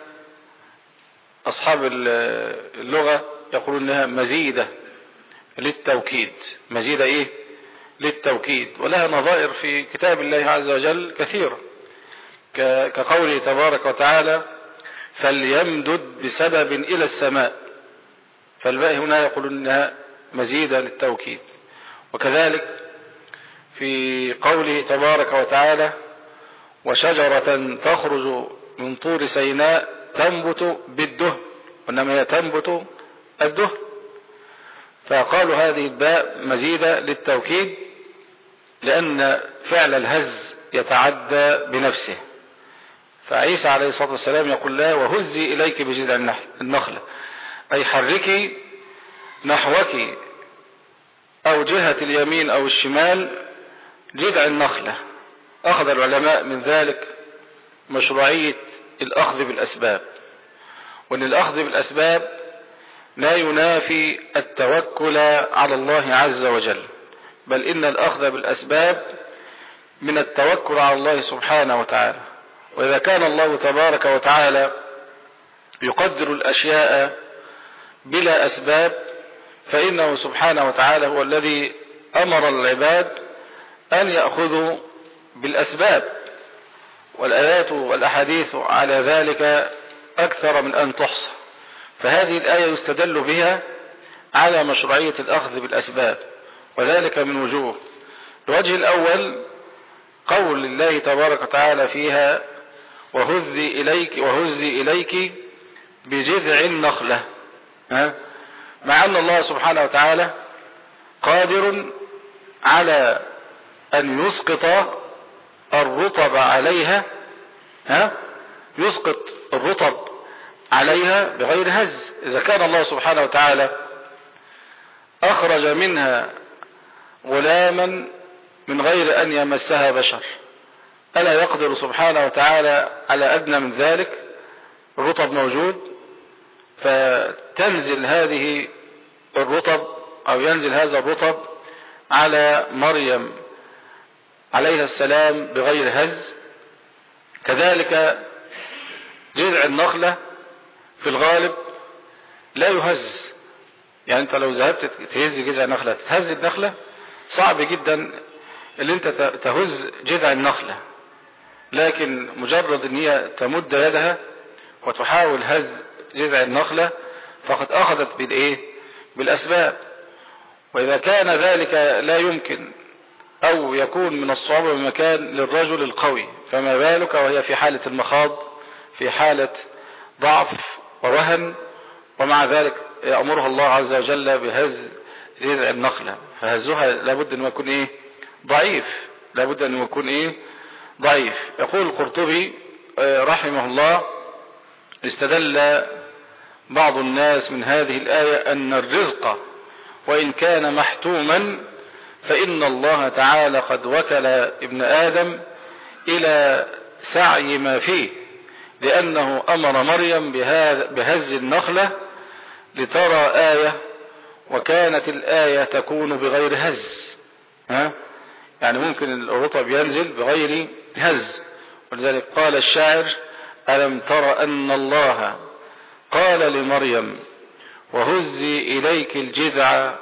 أصحاب اللغة يقولون أنها مزيدة للتوكيد. مزيدة إيه؟ للتوكيد. ولها نظائر في كتاب الله عز وجل كثيرة. كقوله تبارك وتعالى فليمدد بسبب إلى السماء. فالباء هنا يقول إنها مزيدة للتوكيد. وكذلك في قوله تبارك وتعالى وشجرة تخرج من طور سيناء تنبت بالدهن وإنما هي تنبت الدهن. فقالوا هذه الباء مزيدة للتوكيد لأن فعل الهز يتعدى بنفسه. فعيسى عليه الصلاة والسلام يقول لا وهزي إليك بجذع النخلة أي حركي نحوك أو جهة اليمين أو الشمال جذع النخلة. أخذ العلماء من ذلك مشروعية الأخذ بالأسباب. وأن الأخذ بالأسباب لا ينافي التوكل على الله عز وجل بل إن الأخذ بالأسباب من التوكل على الله سبحانه وتعالى. وإذا كان الله تبارك وتعالى يقدر الأشياء بلا أسباب فإنه سبحانه وتعالى هو الذي أمر العباد أن يأخذوا بالأسباب والآيات والأحاديث على ذلك أكثر من أن تحصى. فهذه الآية يستدل بها على مشروعية الأخذ بالأسباب وذلك من وجوه. الوجه الأول قول الله تبارك وتعالى فيها وهزي إليك وهزي إليك بجذع النخلة. ها؟ مع أن الله سبحانه وتعالى قادر على أن يسقط الرطب عليها ها؟ يسقط الرطب عليها بغير هز. إذا كان الله سبحانه وتعالى أخرج منها غلاما من غير أن يمسها بشر. ألا يقدر سبحانه وتعالى على أدنى من ذلك؟ الرطب موجود فتنزل هذه الرطب أو ينزل هذا الرطب على مريم عليها السلام بغير هز. كذلك جذع النخلة في الغالب لا يهز. يعني انت لو ذهبت تهز جذع النخلة تهز النخلة صعب جدا اللي انت تهز جذع النخلة. لكن مجرد إن هي تمد يدها وتحاول هز جذع النخلة فقد أخذت بالإيه؟ بالأسباب. وإذا كان ذلك لا يمكن أو يكون من الصعوبة بمكان للرجل القوي. فما بالك وهي في حالة المخاض في حالة ضعف ووهن ومع ذلك يأمرها الله عز وجل بهز جذع النخلة. فهزها لابد أن يكون إيه؟ ضعيف. لابد أن يكون إيه؟ ضعيف. يقول القرطبي رحمه الله استدل بعض الناس من هذه الآية أن الرزق وإن كان محتوما فإن الله تعالى قد وكل ابن آدم إلى سعي ما فيه لأنه أمر مريم بهز النخلة لترى آية وكانت الآية تكون بغير هز ها؟ يعني ممكن الرطب ينزل بغير هز ولذلك قال الشاعر ألم تر أن الله قال لمريم وهزي إليك الجذع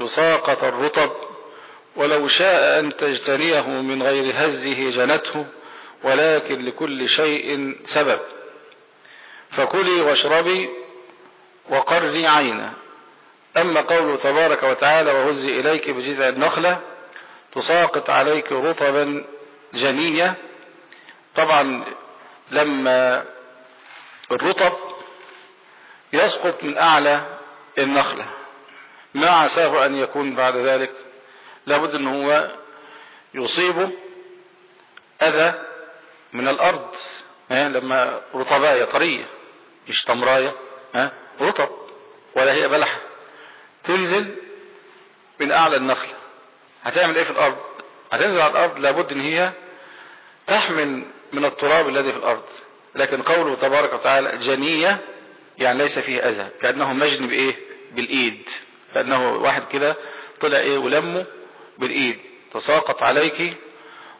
يساقط الرطب ولو شاء أن تجتنيه من غير هزه جنته ولكن لكل شيء سبب. فكلي واشربي وقري عينا. أما قوله تبارك وتعالى وهزي إليك بجذع النخلة تساقط عليك رطبا جنية. طبعا لما الرطب يسقط من أعلى النخلة. ما عساه أن يكون بعد ذلك؟ لابد أن هو يصيبه أذى من الأرض لما رطباية طرية مش تمراية رطب ولا هي بلحة تنزل من أعلى النخلة هتعمل إيه في الأرض؟ هتنزل على الأرض لابد أن هي تحمل من التراب الذي في الأرض. لكن قوله تبارك وتعالى جنية يعني ليس فيه أذى كأنه مجن بإيه؟ بالإيد. كأنه واحد كده طلع إيه؟ ولمه بالإيد. تساقط عليك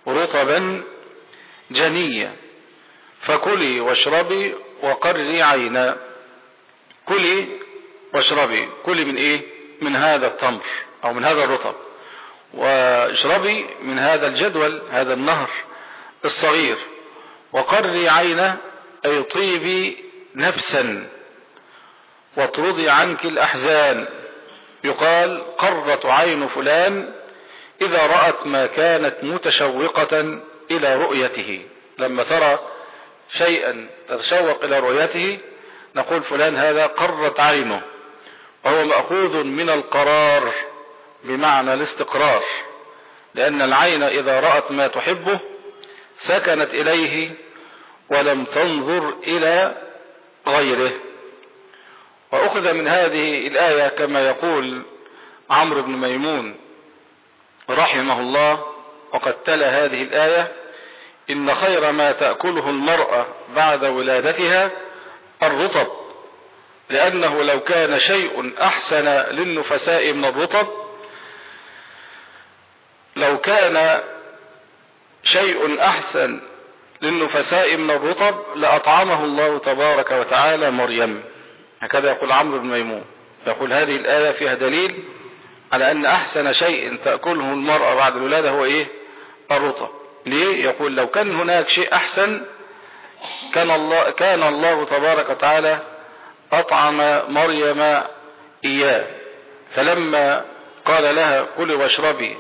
رطبا جنيا فكلي واشربي وقري عينا. كلي واشربي. كلي من إيه؟ من هذا التمر أو من هذا الرطب. واشربي من هذا الجدول هذا النهر الصغير. وقري عينا أي طيبي نفسا. واطردي عنك الأحزان. يقال قرت عين فلان إذا رأت ما كانت متشوقة إلى رؤيته. لما ترى شيئا تتشوق إلى رؤيته نقول فلان هذا قرت عينه وهو مأخوذ من القرار بمعنى الاستقرار لأن العين إذا رأت ما تحبه سكنت إليه ولم تنظر إلى غيره. وأخذ من هذه الآية كما يقول عمرو بن ميمون رحمه الله وقد تلا هذه الآية إن خير ما تأكله المرأة بعد ولادتها الرطب لأنه لو كان شيء أحسن للنفساء من الرطب لو كان شيء أحسن للنفساء من الرطب لأطعمه الله تبارك وتعالى مريم. هكذا يقول عمرو بن ميمون. يقول هذه الآية فيها دليل على أن أحسن شيء تأكله المرأة بعد الولادة هو إيه؟ الرطب. ليه؟ يقول لو كان هناك شيء أحسن كان الله, كان الله تبارك وتعالى أطعم مريم إياه. فلما قال لها كلي واشربي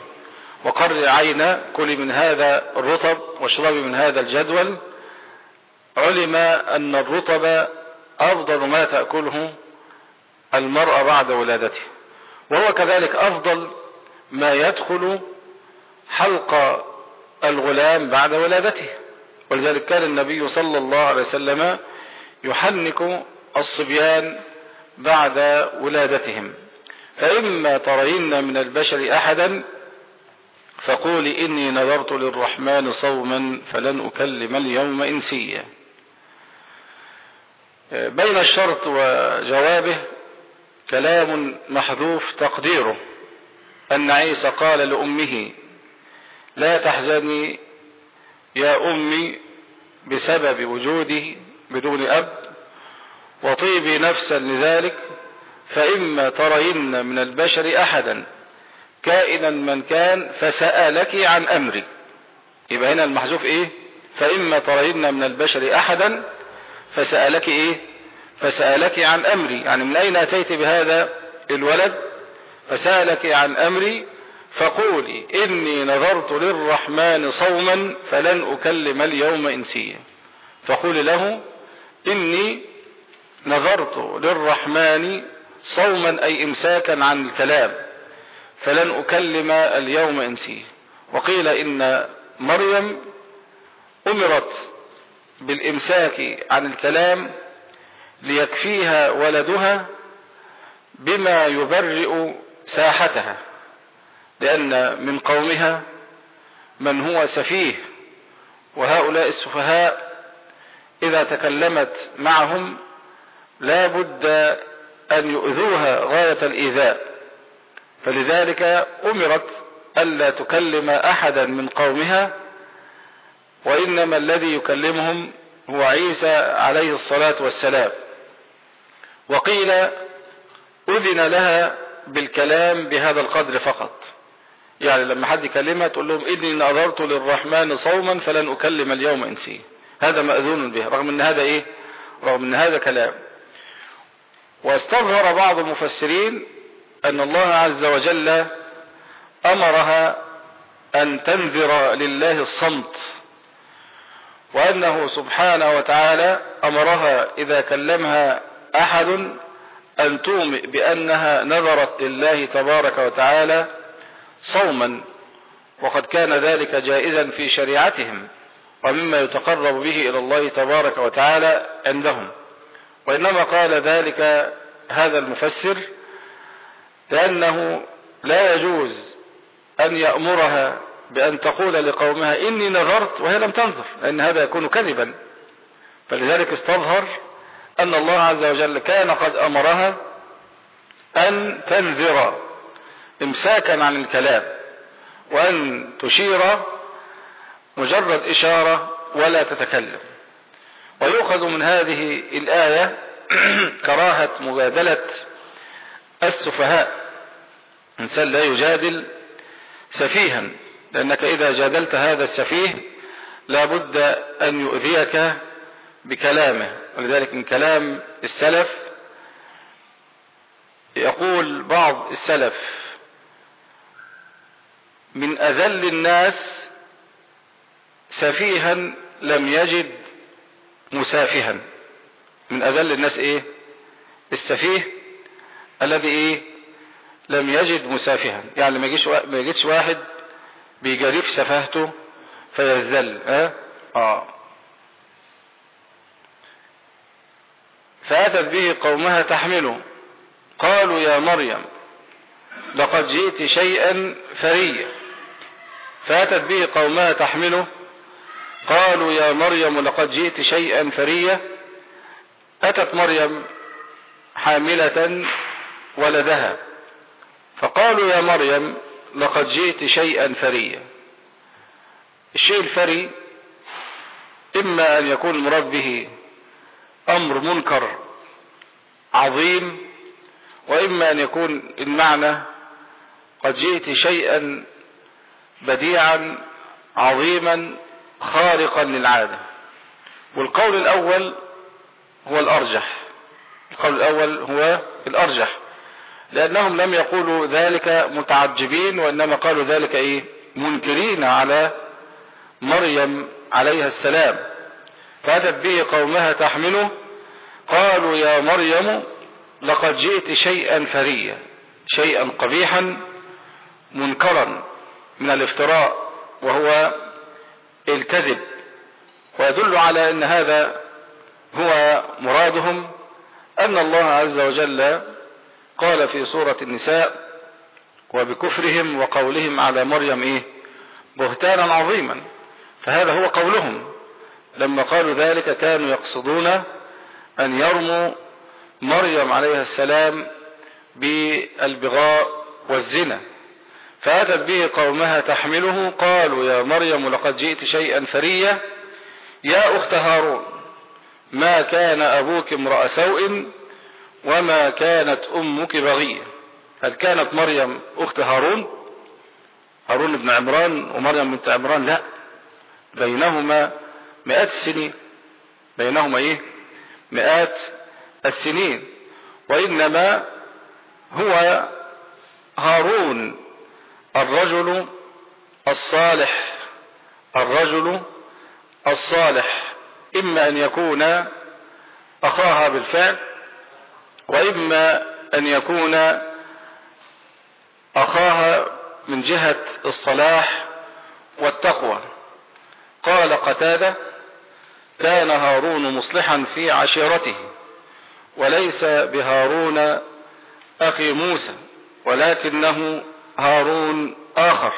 وقر عينا كلي من هذا الرطب واشربي من هذا الجدول علم أن الرطب أفضل ما تأكله المرأة بعد ولادته. وهو كذلك أفضل ما يدخل حلق الغلام بعد ولادته. ولذلك كان النبي صلى الله عليه وسلم يحنك الصبيان بعد ولادتهم. فإما ترين من البشر أحدا فقولي إني نذرت للرحمن صوما فلن أكلم اليوم إنسيا. بين الشرط وجوابه كلام محذوف تقديره. أن عيسى قال لأمه لا تحزني يا أمي بسبب وجودي بدون أب وطيبي نفسا لذلك فإما ترين من البشر أحدا كائنا من كان فسألك عن أمري. يبقى هنا المحذوف إيه؟ فإما ترين من البشر أحدا فسألك إيه؟ فسألك عن أمري. يعني من أين أتيت بهذا الولد؟ فسألك عن أمري فقولي إني نذرت للرحمن صوما فلن أكلم اليوم إنسيا. فقولي له إني نذرت للرحمن صوما أي إمساكا عن الكلام فلن أكلم اليوم إنسيا. وقيل إن مريم أمرت بالإمساك عن الكلام ليكفيها ولدها بما يبرئ ساحتها لأن من قومها من هو سفيه وهؤلاء السفهاء إذا تكلمت معهم لا بد أن يؤذوها غاية الإيذاء. فلذلك أمرت ألا تكلم أحدا من قومها وإنما الذي يكلمهم هو عيسى عليه الصلاة والسلام. وقيل أذن لها بالكلام بهذا القدر فقط. يعني لما حد يكلمها تقول لهم إني نظرت للرحمن صوما فلن أكلم اليوم إنسي. هذا مأذون به رغم أن هذا إيه؟ رغم أن هذا كلام. واستظهر بعض المفسرين أن الله عز وجل أمرها أن تنذر لله الصمت وأنه سبحانه وتعالى أمرها إذا كلمها أحد أن تومئ بأنها نذرت لله تبارك وتعالى صوما وقد كان ذلك جائزا في شريعتهم ومما يتقرب به إلى الله تبارك وتعالى عندهم. وإنما قال ذلك هذا المفسر لأنه لا يجوز أن يأمرها بأن تقول لقومها إني نذرت وهي لم تنظر لأن هذا يكون كذبا. فلذلك استظهر أن الله عز وجل كان قد أمرها أن تنذر امساكا عن الكلام وأن تشير مجرد إشارة ولا تتكلم. ويؤخذ من هذه الآية كراهة مبادلة السفهاء. إنسان لا يجادل سفيها لأنك إذا جادلت هذا السفيه لابد أن يؤذيك بكلامه ولذلك من كلام السلف يقول بعض السلف من أذل الناس سفيها لم يجد مسافها. من أذل الناس إيه؟ السفيه الذي إيه؟ لم يجد مسافها. يعني ما يجيش ما يجدش واحد بيجريف سفاهته فيذل آه آه. فأتت به قومها تحمله. قالوا يا مريم لقد جئت شيئا فريا فأتت به قومها تحمله. قالوا يا مريم لقد جئت شيئا فريا أتت مريم حاملة ولدها. فقالوا يا مريم لقد جئت شيئا فريا الشيء الفري إما أن يكون المراد به أمر منكر عظيم وإما أن يكون المعنى قد جئت شيئا بديعا عظيما خارقا للعادة. والقول الأول هو الأرجح. القول الأول هو الأرجح. لأنهم لم يقولوا ذلك متعجبين وإنما قالوا ذلك إيه؟ منكرين على مريم عليها السلام. فأتت به قومها تحمله قالوا يا مريم لقد جئت شيئا فريا شيئا قبيحا منكرا من الافتراء وهو الكذب. ويدل على أن هذا هو مرادهم أن الله عز وجل قال في سورة النساء وبكفرهم وقولهم على مريم إيه؟ بهتانا عظيما. فهذا هو قولهم. لما قالوا ذلك كانوا يقصدون أن يرموا مريم عليها السلام بالبغاء والزنا. فأتت به قومها تحمله قالوا يا مريم لقد جئت شيئا فريا يا أخت هارون ما كان أبوك امرأ سوء وما كانت أمك بغية. هل كانت مريم أخت هارون؟ هارون بن عمران ومريم بنت عمران لا. بينهما مئات السنين. بينهما إيه؟ مئات السنين وإنما هو هارون الرجل الصالح الرجل الصالح. إما أن يكون أخاها بالفعل وإما أن يكون أخاها من جهة الصلاح والتقوى. قال قتادة كان هارون مصلحا في عشيرته وليس بهارون أخي موسى ولكنه هارون آخر.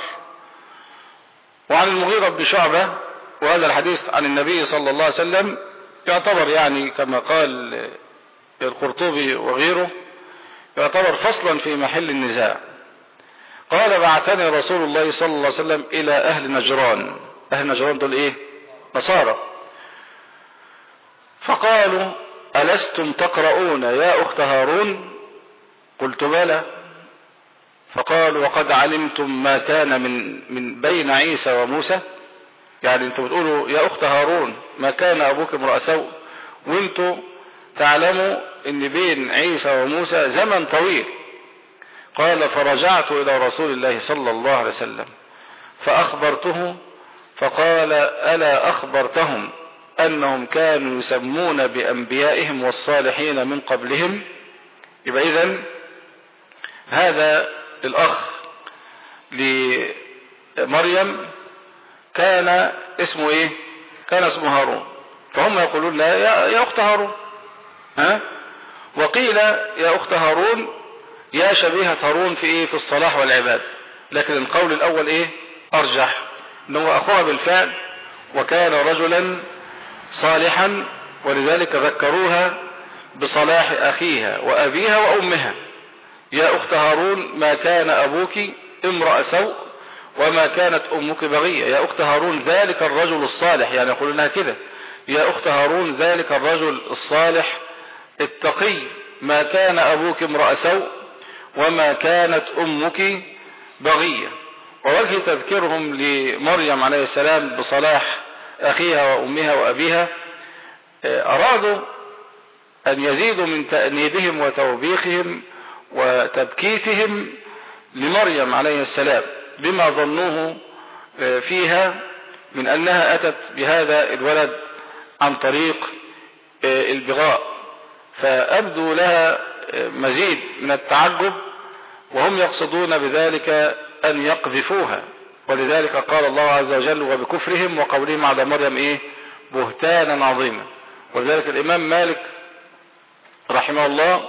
وعن المغيرة بن شعبة وهذا الحديث عن النبي صلى الله عليه وسلم يعتبر يعني كما قال القرطبي وغيره يعتبر فصلا في محل النزاع. قال بعثني رسول الله صلى الله عليه وسلم إلى أهل نجران. أهل نجران دول إيه؟ نصارى. فقالوا ألستم تقرؤون يا أخت هارون؟ قلت بلى. فقالوا وقد علمتم ما كان من من بين عيسى وموسى. يعني أنتوا بتقولوا يا أخت هارون ما كان أبوك امرأ سوء. وانتوا تعلموا إن بين عيسى وموسى زمن طويل. قال فرجعت إلى رسول الله صلى الله عليه وسلم. فأخبرته فقال ألا أخبرتهم؟ أنهم كانوا يسمون بأنبيائهم والصالحين من قبلهم. يبقى اذا هذا الأخ لمريم كان اسمه إيه؟ كان اسمه هارون. فهم يقولون لا يا, أخت هارون. ها؟ وقيل يا أخت هارون يا شبيهة هارون في إيه؟ في الصلاح والعباد. لكن القول الأول إيه؟ أرجح. إنه أخوها بالفعل وكان رجلا صالحا ولذلك ذكروها بصلاح أخيها وأبيها وأمها. يا أخت هارون ما كان أبوك امرأ سوء وما كانت أمك بغية. يا أخت هارون ذلك الرجل الصالح. يعني يقول لها كده. يا أخت هارون ذلك الرجل الصالح التقي. ما كان أبوك امرأ سوء وما كانت أمك بغية. ووجه تذكيرهم لمريم عليه السلام بصلاح أخيها وأمها وأبيها أرادوا أن يزيدوا من تأنيبهم وتوبيخهم وتبكيتهم لمريم عليه السلام بما ظنوه فيها من أنها أتت بهذا الولد عن طريق البغاء. فأبدوا لها مزيد من التعجب وهم يقصدون بذلك أن يقذفوها. ولذلك قال الله عز وجل وبكفرهم وقولهم على مريم إيه؟ بهتانا عظيما. ولذلك الإمام مالك رحمه الله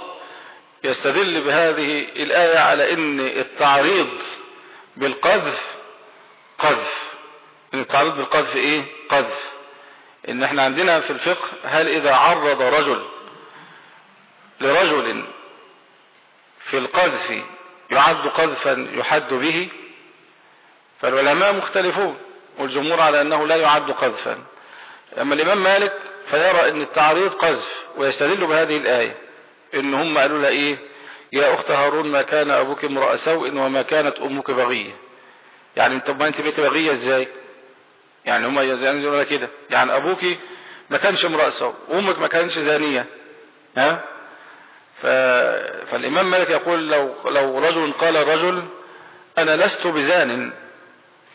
يستدل بهذه الآية على إن التعريض بالقذف قذف. إن التعريض بالقذف إيه؟ قذف. إن إحنا عندنا في الفقه هل إذا عرض رجل لرجل في القذف يعد قذفا يحد به؟ فالعلماء مختلفون والجمهور على أنه لا يعد قذفا. أما الإمام مالك فيرى أن التعريض قذف ويستدل بهذه الآية. إن هم قالوا لها إيه؟ يا أخت هارون ما كان أبوك امرأ سوء وما كانت أمك بغية. يعني انت ما أنت بيت بغية إزاي؟ يعني هم يقولوا كده. يعني أبوك ما كانش امرأ سوء وامك ما كانش زانية. ها؟ ف... فالإمام مالك يقول لو لو رجل قال رجل أنا لست بزان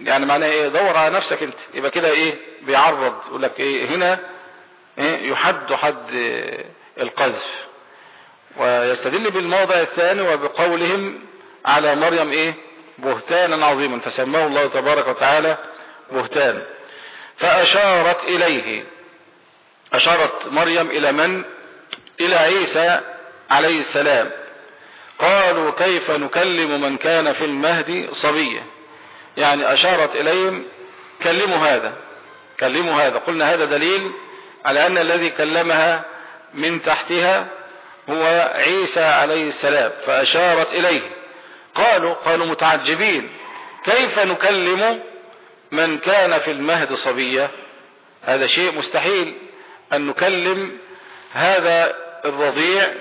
يعني معناه إيه؟ دور على نفسك أنت. يبقى كده إيه؟ بيعرض يقول لك إيه؟ هنا إيه؟ يحد حد القذف. ويستدل بالموضع الثاني وبقولهم على مريم إيه؟ بهتانا عظيما. فسماه الله تبارك وتعالى بهتان. فأشارت إليه. أشارت مريم إلى من؟ إلى عيسى عليه السلام. قالوا كيف نكلم من كان في المهد صبيا؟ يعني أشارت إليهم كلموا هذا كلموا هذا. قلنا هذا دليل على أن الذي كلمها من تحتها هو عيسى عليه السلام فأشارت إليه. قالوا قالوا متعجبين كيف نكلم من كان في المهد صبيا؟ هذا شيء مستحيل أن نكلم هذا الرضيع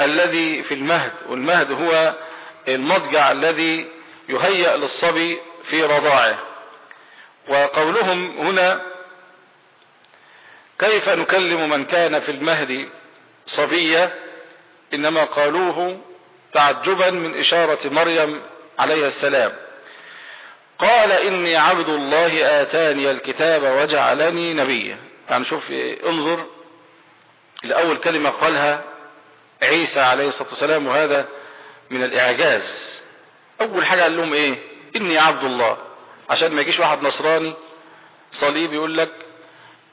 الذي في المهد والمهد هو المضجع الذي يهيأ للصبي في رضاعه. وقولهم هنا كيف نكلم من كان في المهد صبيا؟ إنما قالوه تعجبا من إشارة مريم عليه السلام. قال إني عبد الله آتاني الكتاب وجعلني نبيا. يعني شوف انظر لأول كلمة قالها عيسى عليه الصلاة والسلام وهذا من الإعجاز. أول حاجة قال لهم إيه؟ إني عبد الله. عشان ما يجيش واحد نصراني صليب يقول لك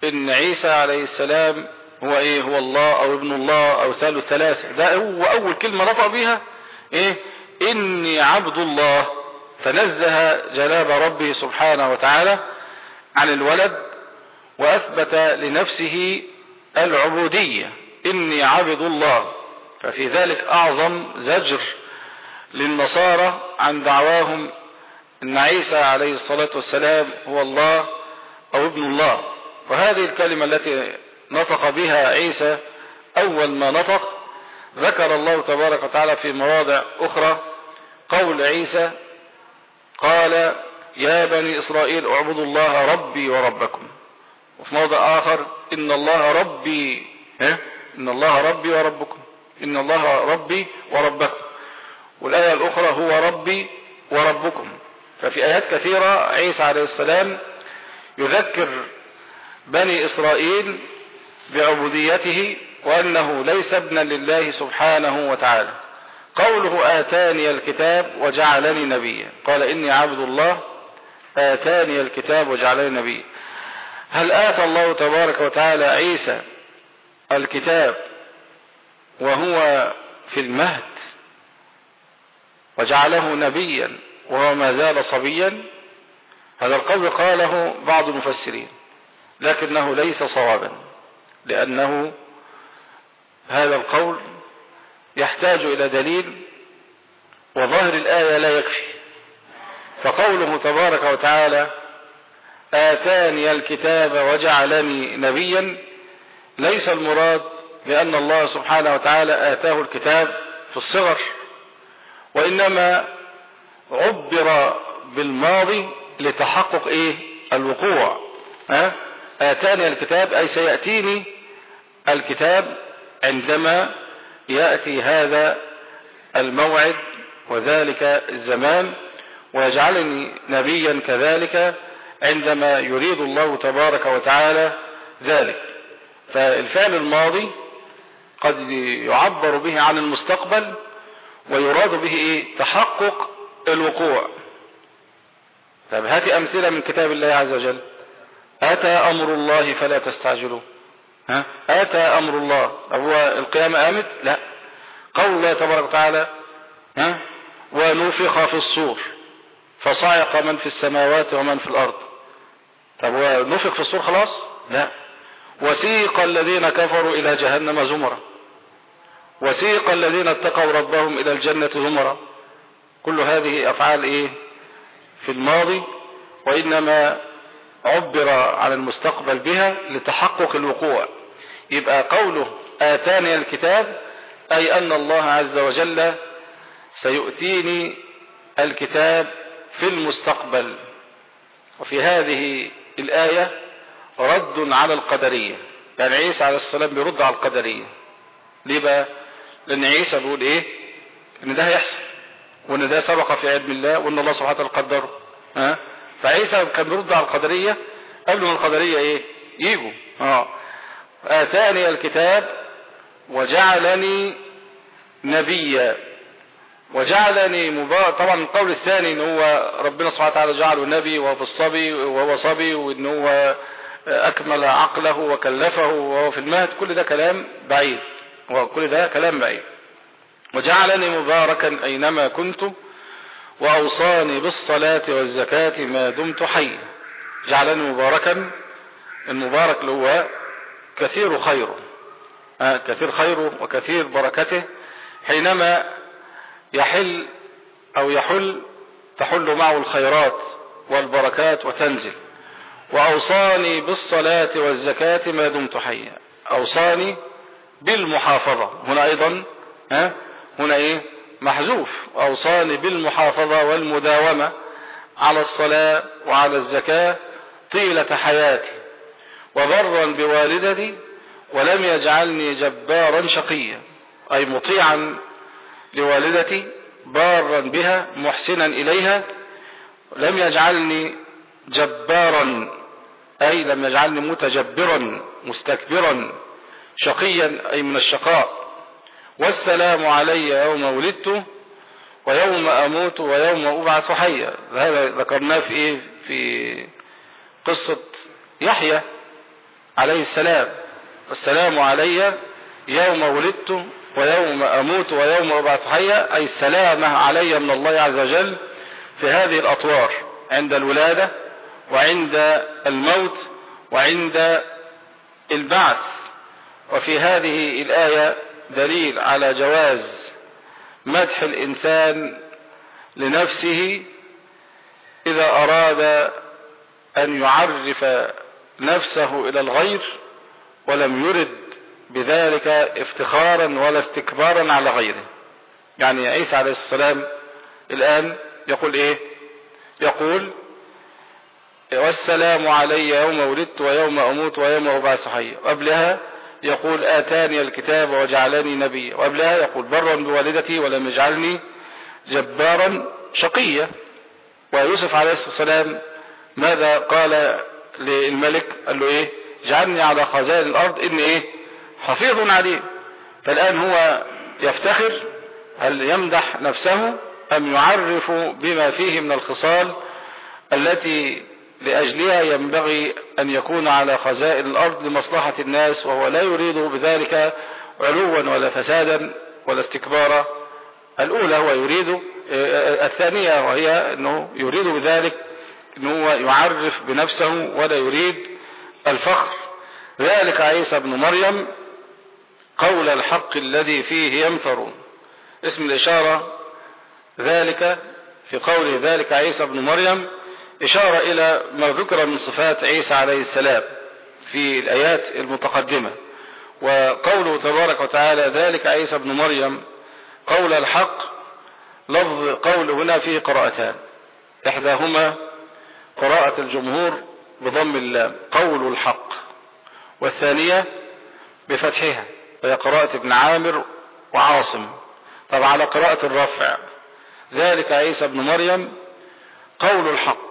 إن عيسى عليه السلام هو إيه؟ هو الله أو ابن الله أو ثالث ثلاثة. ده هو أول كلمة رفع بيها إيه؟ إني عبد الله. فنزه جلاب ربه سبحانه وتعالى عن الولد وأثبت لنفسه العبودية. إني عبد الله. ففي ذلك أعظم زجر للنصارى عن دعواهم أن عيسى عليه الصلاة والسلام هو الله أو ابن الله. وهذه الكلمة التي نطق بها عيسى أول ما نطق ذكر الله تبارك وتعالى في مواضع أخرى قول عيسى قال يا بني إسرائيل اعبدوا الله ربي وربكم. وفي موضع آخر إن الله ربي ها؟ إن الله ربي وربكم. إن الله ربي وربكم. والآية الأخرى هو ربي وربكم. ففي آيات كثيرة عيسى عليه السلام يذكر بني إسرائيل بعبوديته وأنه ليس ابنا لله سبحانه وتعالى. قوله آتاني الكتاب وجعلني نبيا. قال إني عبد الله آتاني الكتاب وجعلني نبيا. هل آتى الله تبارك وتعالى عيسى الكتاب وهو في المهد وجعله نبيا؟ وهو ما زال صبيا. هذا القول قاله بعض المفسرين لكنه ليس صوابا لأنه هذا القول يحتاج إلى دليل وظاهر الآية لا يكفي. فقوله تبارك وتعالى آتاني الكتاب وجعلني نبيا ليس المراد بأن الله سبحانه وتعالى آتاه الكتاب في الصغر وإنما عبر بالماضي لتحقق إيه؟ الوقوع. ها؟ آتاني الكتاب أي سيأتيني الكتاب عندما يأتي هذا الموعد وذلك الزمان ويجعلني نبيا كذلك عندما يريد الله تبارك وتعالى ذلك. فالفعل الماضي قد يعبر به عن المستقبل ويراد به إيه؟ تحقق الوقوع. طب هات أمثلة من كتاب الله عز وجل. أتى أمر الله فلا تستعجلوا. ها؟ أتى أمر الله. هو القيامة قامت لا. قول الله تبارك وتعالى ها؟ ونفخ في الصور. فصعق من في السماوات ومن في الأرض. طب ونفخ في الصور خلاص؟ لا. وسيق الذين كفروا إلى جهنم زمرا. وسيق الذين اتقوا ربهم إلى الجنة زمرا. كل هذه أفعال إيه؟ في الماضي وإنما عبر على المستقبل بها لتحقق الوقوع. يبقى قوله آتاني الكتاب أي أن الله عز وجل سيؤتيني الكتاب في المستقبل. وفي هذه الآية رد على القدرية. يعني عيسى عليه السلام بيرد على القدرية. ليه بقى؟ لأن عيسى بيقول إيه؟ إن ده هيحصل. وإن ده سبق في علم الله وإن الله سبحانه وتعالى قدره ها؟ فعيسى كان بيرد على القدرية قبل ما القدرية إيه؟ يجوا آه. آتاني الكتاب وجعلني نبيا. وجعلني مبارك طبعا القول الثاني إن هو ربنا سبحانه وتعالى جعله نبي وهو الصبي وهو صبي وإن هو أكمل عقله وكلفه وهو في المهد. كل ده كلام بعيد. وكل ده كلام بعيد. وجعلني مباركا أينما كنت وأوصاني بالصلاة والزكاة ما دمت حيا. جعلني مباركا المبارك اللي هو كثير خيره آه كثير خيره وكثير بركته. حينما يحل أو يحل تحل معه الخيرات والبركات وتنزل. وأوصاني بالصلاة والزكاة ما دمت حيا. أوصاني بالمحافظة. هنا أيضا ها هنا إيه؟ محذوف. أوصاني بالمحافظة والمداومة على الصلاة وعلى الزكاة طيلة حياتي وبرا بوالدتي ولم يجعلني جبارا شقيا أي مطيعا لوالدتي بارا بها محسنا إليها لم يجعلني جبارا أي لم يجعلني متجبرا مستكبرا شقيا أي من الشقاء. والسلام علي يوم ولدت ويوم أموت ويوم أبعث حيا. هذا ذكرناه في إيه؟ في قصة يحيى عليه السلام. السلام علي يوم ولدت ويوم أموت ويوم أبعث حيا أي السلامة علي من الله عز وجل في هذه الأطوار عند الولادة وعند الموت وعند البعث. وفي هذه الآية دليل على جواز مدح الإنسان لنفسه إذا أراد أن يعرف نفسه إلى الغير ولم يرد بذلك افتخارا ولا استكبارا على غيره. يعني عيسى عليه السلام الآن يقول إيه؟ يقول والسلام علي يوم ولدت ويوم أموت ويوم أبعث حيا. وقبلها يقول آتاني الكتاب وجعلني نبيا وقبلها يقول برا بوالدتي ولم يجعلني جبارا شقيا. ويوسف عليه الصلاة والسلام ماذا قال للملك؟ قال له إيه؟ اجعلني على خزائن الأرض إني إيه؟ حفيظ عليه فالآن هو يفتخر هل يمدح نفسه أم يعرف بما فيه من الخصال التي لأجلها ينبغي أن يكون على خزائن الأرض لمصلحة الناس وهو لا يريد بذلك علوا ولا فسادا ولا استكبارا. الأولى هو يريد الثانية وهي أنه يريد بذلك أنه يعرف بنفسه ولا يريد الفخر. ذلك عيسى بن مريم قول الحق الذي فيه يمترون. اسم الإشارة ذلك في قوله ذلك عيسى بن مريم إشارة إلى ما ذكر من صفات عيسى عليه السلام في الآيات المتقدمة وقوله تبارك وتعالى ذلك عيسى بن مريم قول الحق لفظ قول هنا فيه قراءتان إحداهما قراءة الجمهور بضم اللام قول الحق والثانية بفتحها وهي قراءة ابن عامر وعاصم طبعا على قراءة الرفع ذلك عيسى بن مريم قول الحق.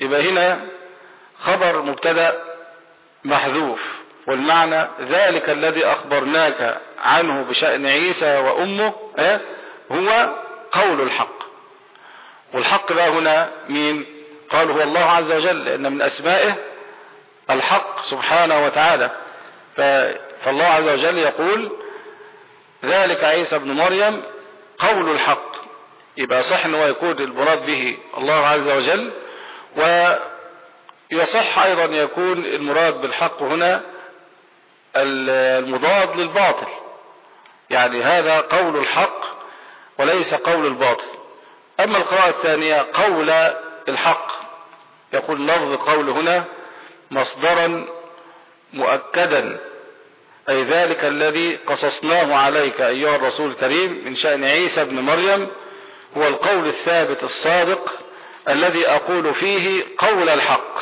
يبقى هنا خبر مبتدأ محذوف والمعنى ذلك الذي أخبرناك عنه بشأن عيسى وأمه هو قول الحق. والحق بقى هنا مين؟ قال هو الله عز وجل لأن من أسمائه الحق سبحانه وتعالى. فالله عز وجل يقول ذلك عيسى ابن مريم قول الحق. يبقى صح إن هو يكون المراد به الله عز وجل ويصح أيضا يكون المراد بالحق هنا المضاد للباطل. يعني هذا قول الحق وليس قول الباطل. أما القراءة الثانية قول الحق يقول لفظ قول هنا مصدرا مؤكدا أي ذلك الذي قصصناه عليك أيها الرسول الكريم من شأن عيسى بن مريم هو القول الثابت الصادق الذي أقول فيه قول الحق.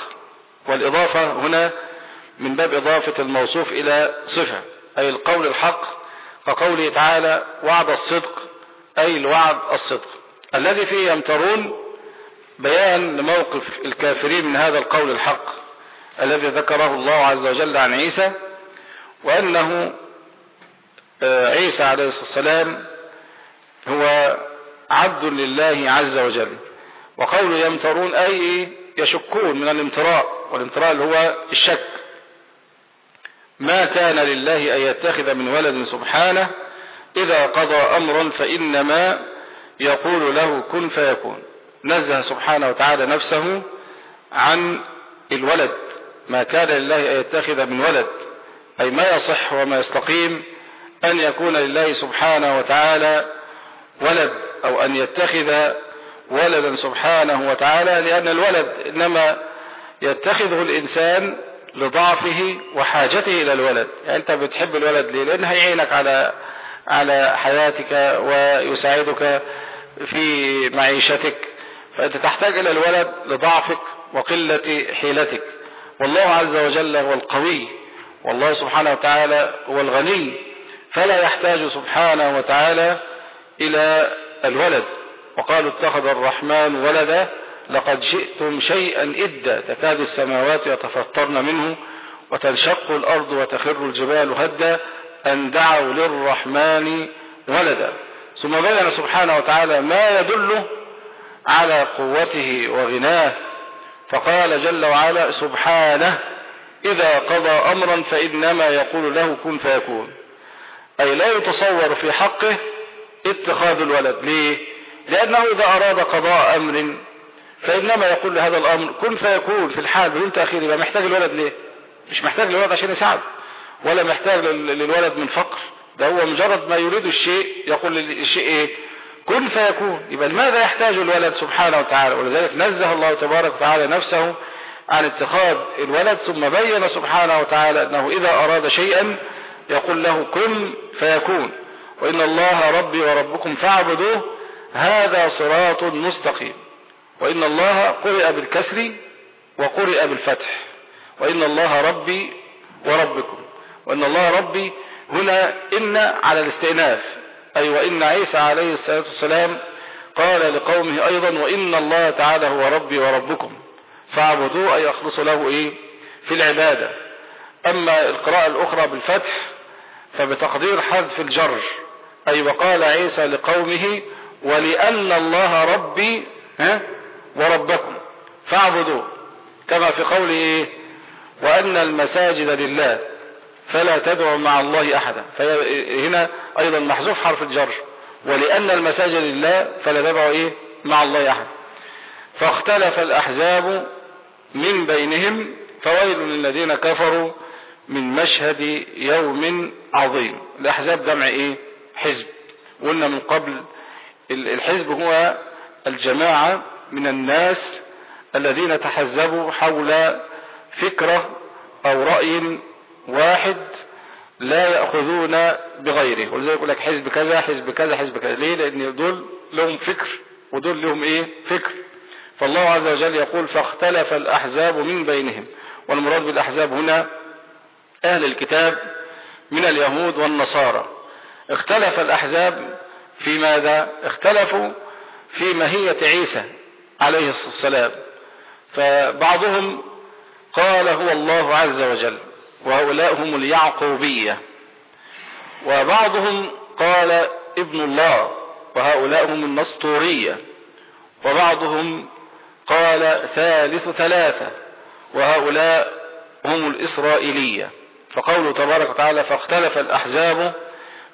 والإضافة هنا من باب إضافة الموصوف إلى صفة أي القول الحق كقوله تعالى وعد الصدق أي الوعد الصدق. الذي فيه يمترون بيان لموقف الكافرين من هذا القول الحق الذي ذكره الله عز وجل عن عيسى وأنه عيسى عليه الصلاة والسلام هو عبد لله عز وجل. وقول يمترون أي يشكون من الامتراء والامتراء اللي هو الشك. ما كان لله أن يتخذ من ولد سبحانه إذا قضى أمرا فإنما يقول له كن فيكون. نزه سبحانه وتعالى نفسه عن الولد. ما كان لله أن يتخذ من ولد أي ما يصح وما يستقيم أن يكون لله سبحانه وتعالى ولد. أو أن يتخذ ولدا سبحانه وتعالى لأن الولد إنما يتخذه الإنسان لضعفه وحاجته إلى الولد. يعني أنت بتحب الولد ليه؟ لأن هيعينك على على حياتك ويساعدك في معيشتك. فأنت تحتاج إلى الولد لضعفك وقلة حيلتك. والله عز وجل هو القوي. والله سبحانه وتعالى هو الغني. فلا يحتاج سبحانه وتعالى إلى الولد. وقالوا اتخذ الرحمن ولدا لقد جئتم شيئا إدا تكاد السماوات يتفطرن منه وتنشق الأرض وتخر الجبال هدا أن دعوا للرحمن ولدا. ثم بين سبحانه وتعالى ما يدل على قوته وغناه. فقال جل وعلا سبحانه إذا قضى أمرا فإنما يقول له كن فيكون. أي لا يتصور في حقه اتخاذ الولد. ليه؟ لأنه إذا أراد قضاء أمر فإنما يقول لهذا الأمر كن فيكون في الحال بدون تأخير. يبقى محتاج الولد ليه؟ مش محتاج للولد عشان يساعده ولا محتاج للولد من فقر. ده هو مجرد ما يريد الشيء يقول للشيء إيه؟ كن فيكون. يبقى لماذا يحتاج الولد سبحانه وتعالى؟ ولذلك نزه الله تبارك وتعالى نفسه عن اتخاذ الولد ثم بين سبحانه وتعالى أنه إذا أراد شيئا يقول له كن فيكون. وإن الله ربي وربكم فاعبدوه هذا صراط مستقيم. وإن الله قرئ بالكسر وقرئ بالفتح. وإن الله ربي وربكم. وإن الله ربي هنا إن على الاستئناف. أي وإن عيسى عليه الصلاة والسلام قال لقومه أيضا وإن الله تعالى هو ربي وربكم. فاعبدوه أي أخلصوا له إيه؟ في العبادة. أما القراءة الأخرى بالفتح فبتقدير حذف الجر. أي وقال عيسى لقومه ولأن الله ربي ها وربكم. فاعبدوه. كما في قوله إيه؟ وأن المساجد لله فلا تدعوا مع الله أحدا. فهنا أيضا محذوف حرف الجر. ولأن المساجد لله فلا تدعوا إيه؟ مع الله أحد. فاختلف الأحزاب من بينهم فويل للذين كفروا من مشهد يوم عظيم. الأحزاب جمع إيه؟ حزب. قلنا من قبل الحزب هو الجماعة من الناس الذين تحزبوا حول فكرة أو رأي واحد لا يأخذون بغيره. ولذلك يقول لك حزب كذا حزب كذا حزب كذا. ليه؟ لأن دول لهم فكر ودول لهم إيه؟ فكر. فالله عز وجل يقول فاختلف الأحزاب من بينهم. والمراد بالأحزاب هنا أهل الكتاب من اليهود والنصارى. اختلف الأحزاب في ماذا؟ اختلفوا في ماهية عيسى عليه الصلاة والسلام فبعضهم قال هو الله عز وجل وهؤلاء هم اليعقوبية. وبعضهم قال ابن الله وهؤلاء هم النسطورية. وبعضهم قال ثالث ثلاثة وهؤلاء هم الإسرائيلية. فقوله تبارك وتعالى فاختلف الأحزاب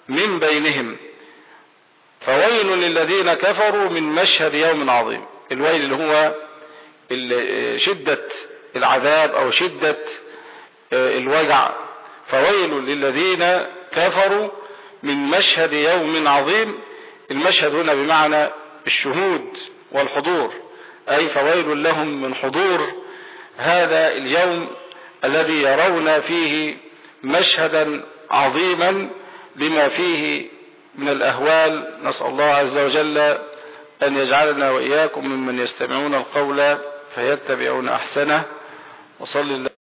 من بينهم. فويل للذين كفروا من مشهد يوم عظيم. الويل اللي هو شدة العذاب أو شدة الوجع. فويل للذين كفروا من مشهد يوم عظيم. المشهد هنا بمعنى الشهود والحضور. أي فويل لهم من حضور هذا اليوم الذي يرون فيه مشهدا عظيما لما فيه من الأهوال نسأل الله عز وجل أن يجعلنا وإياكم ممن يستمعون القول فيتبعون أحسنه وصل الله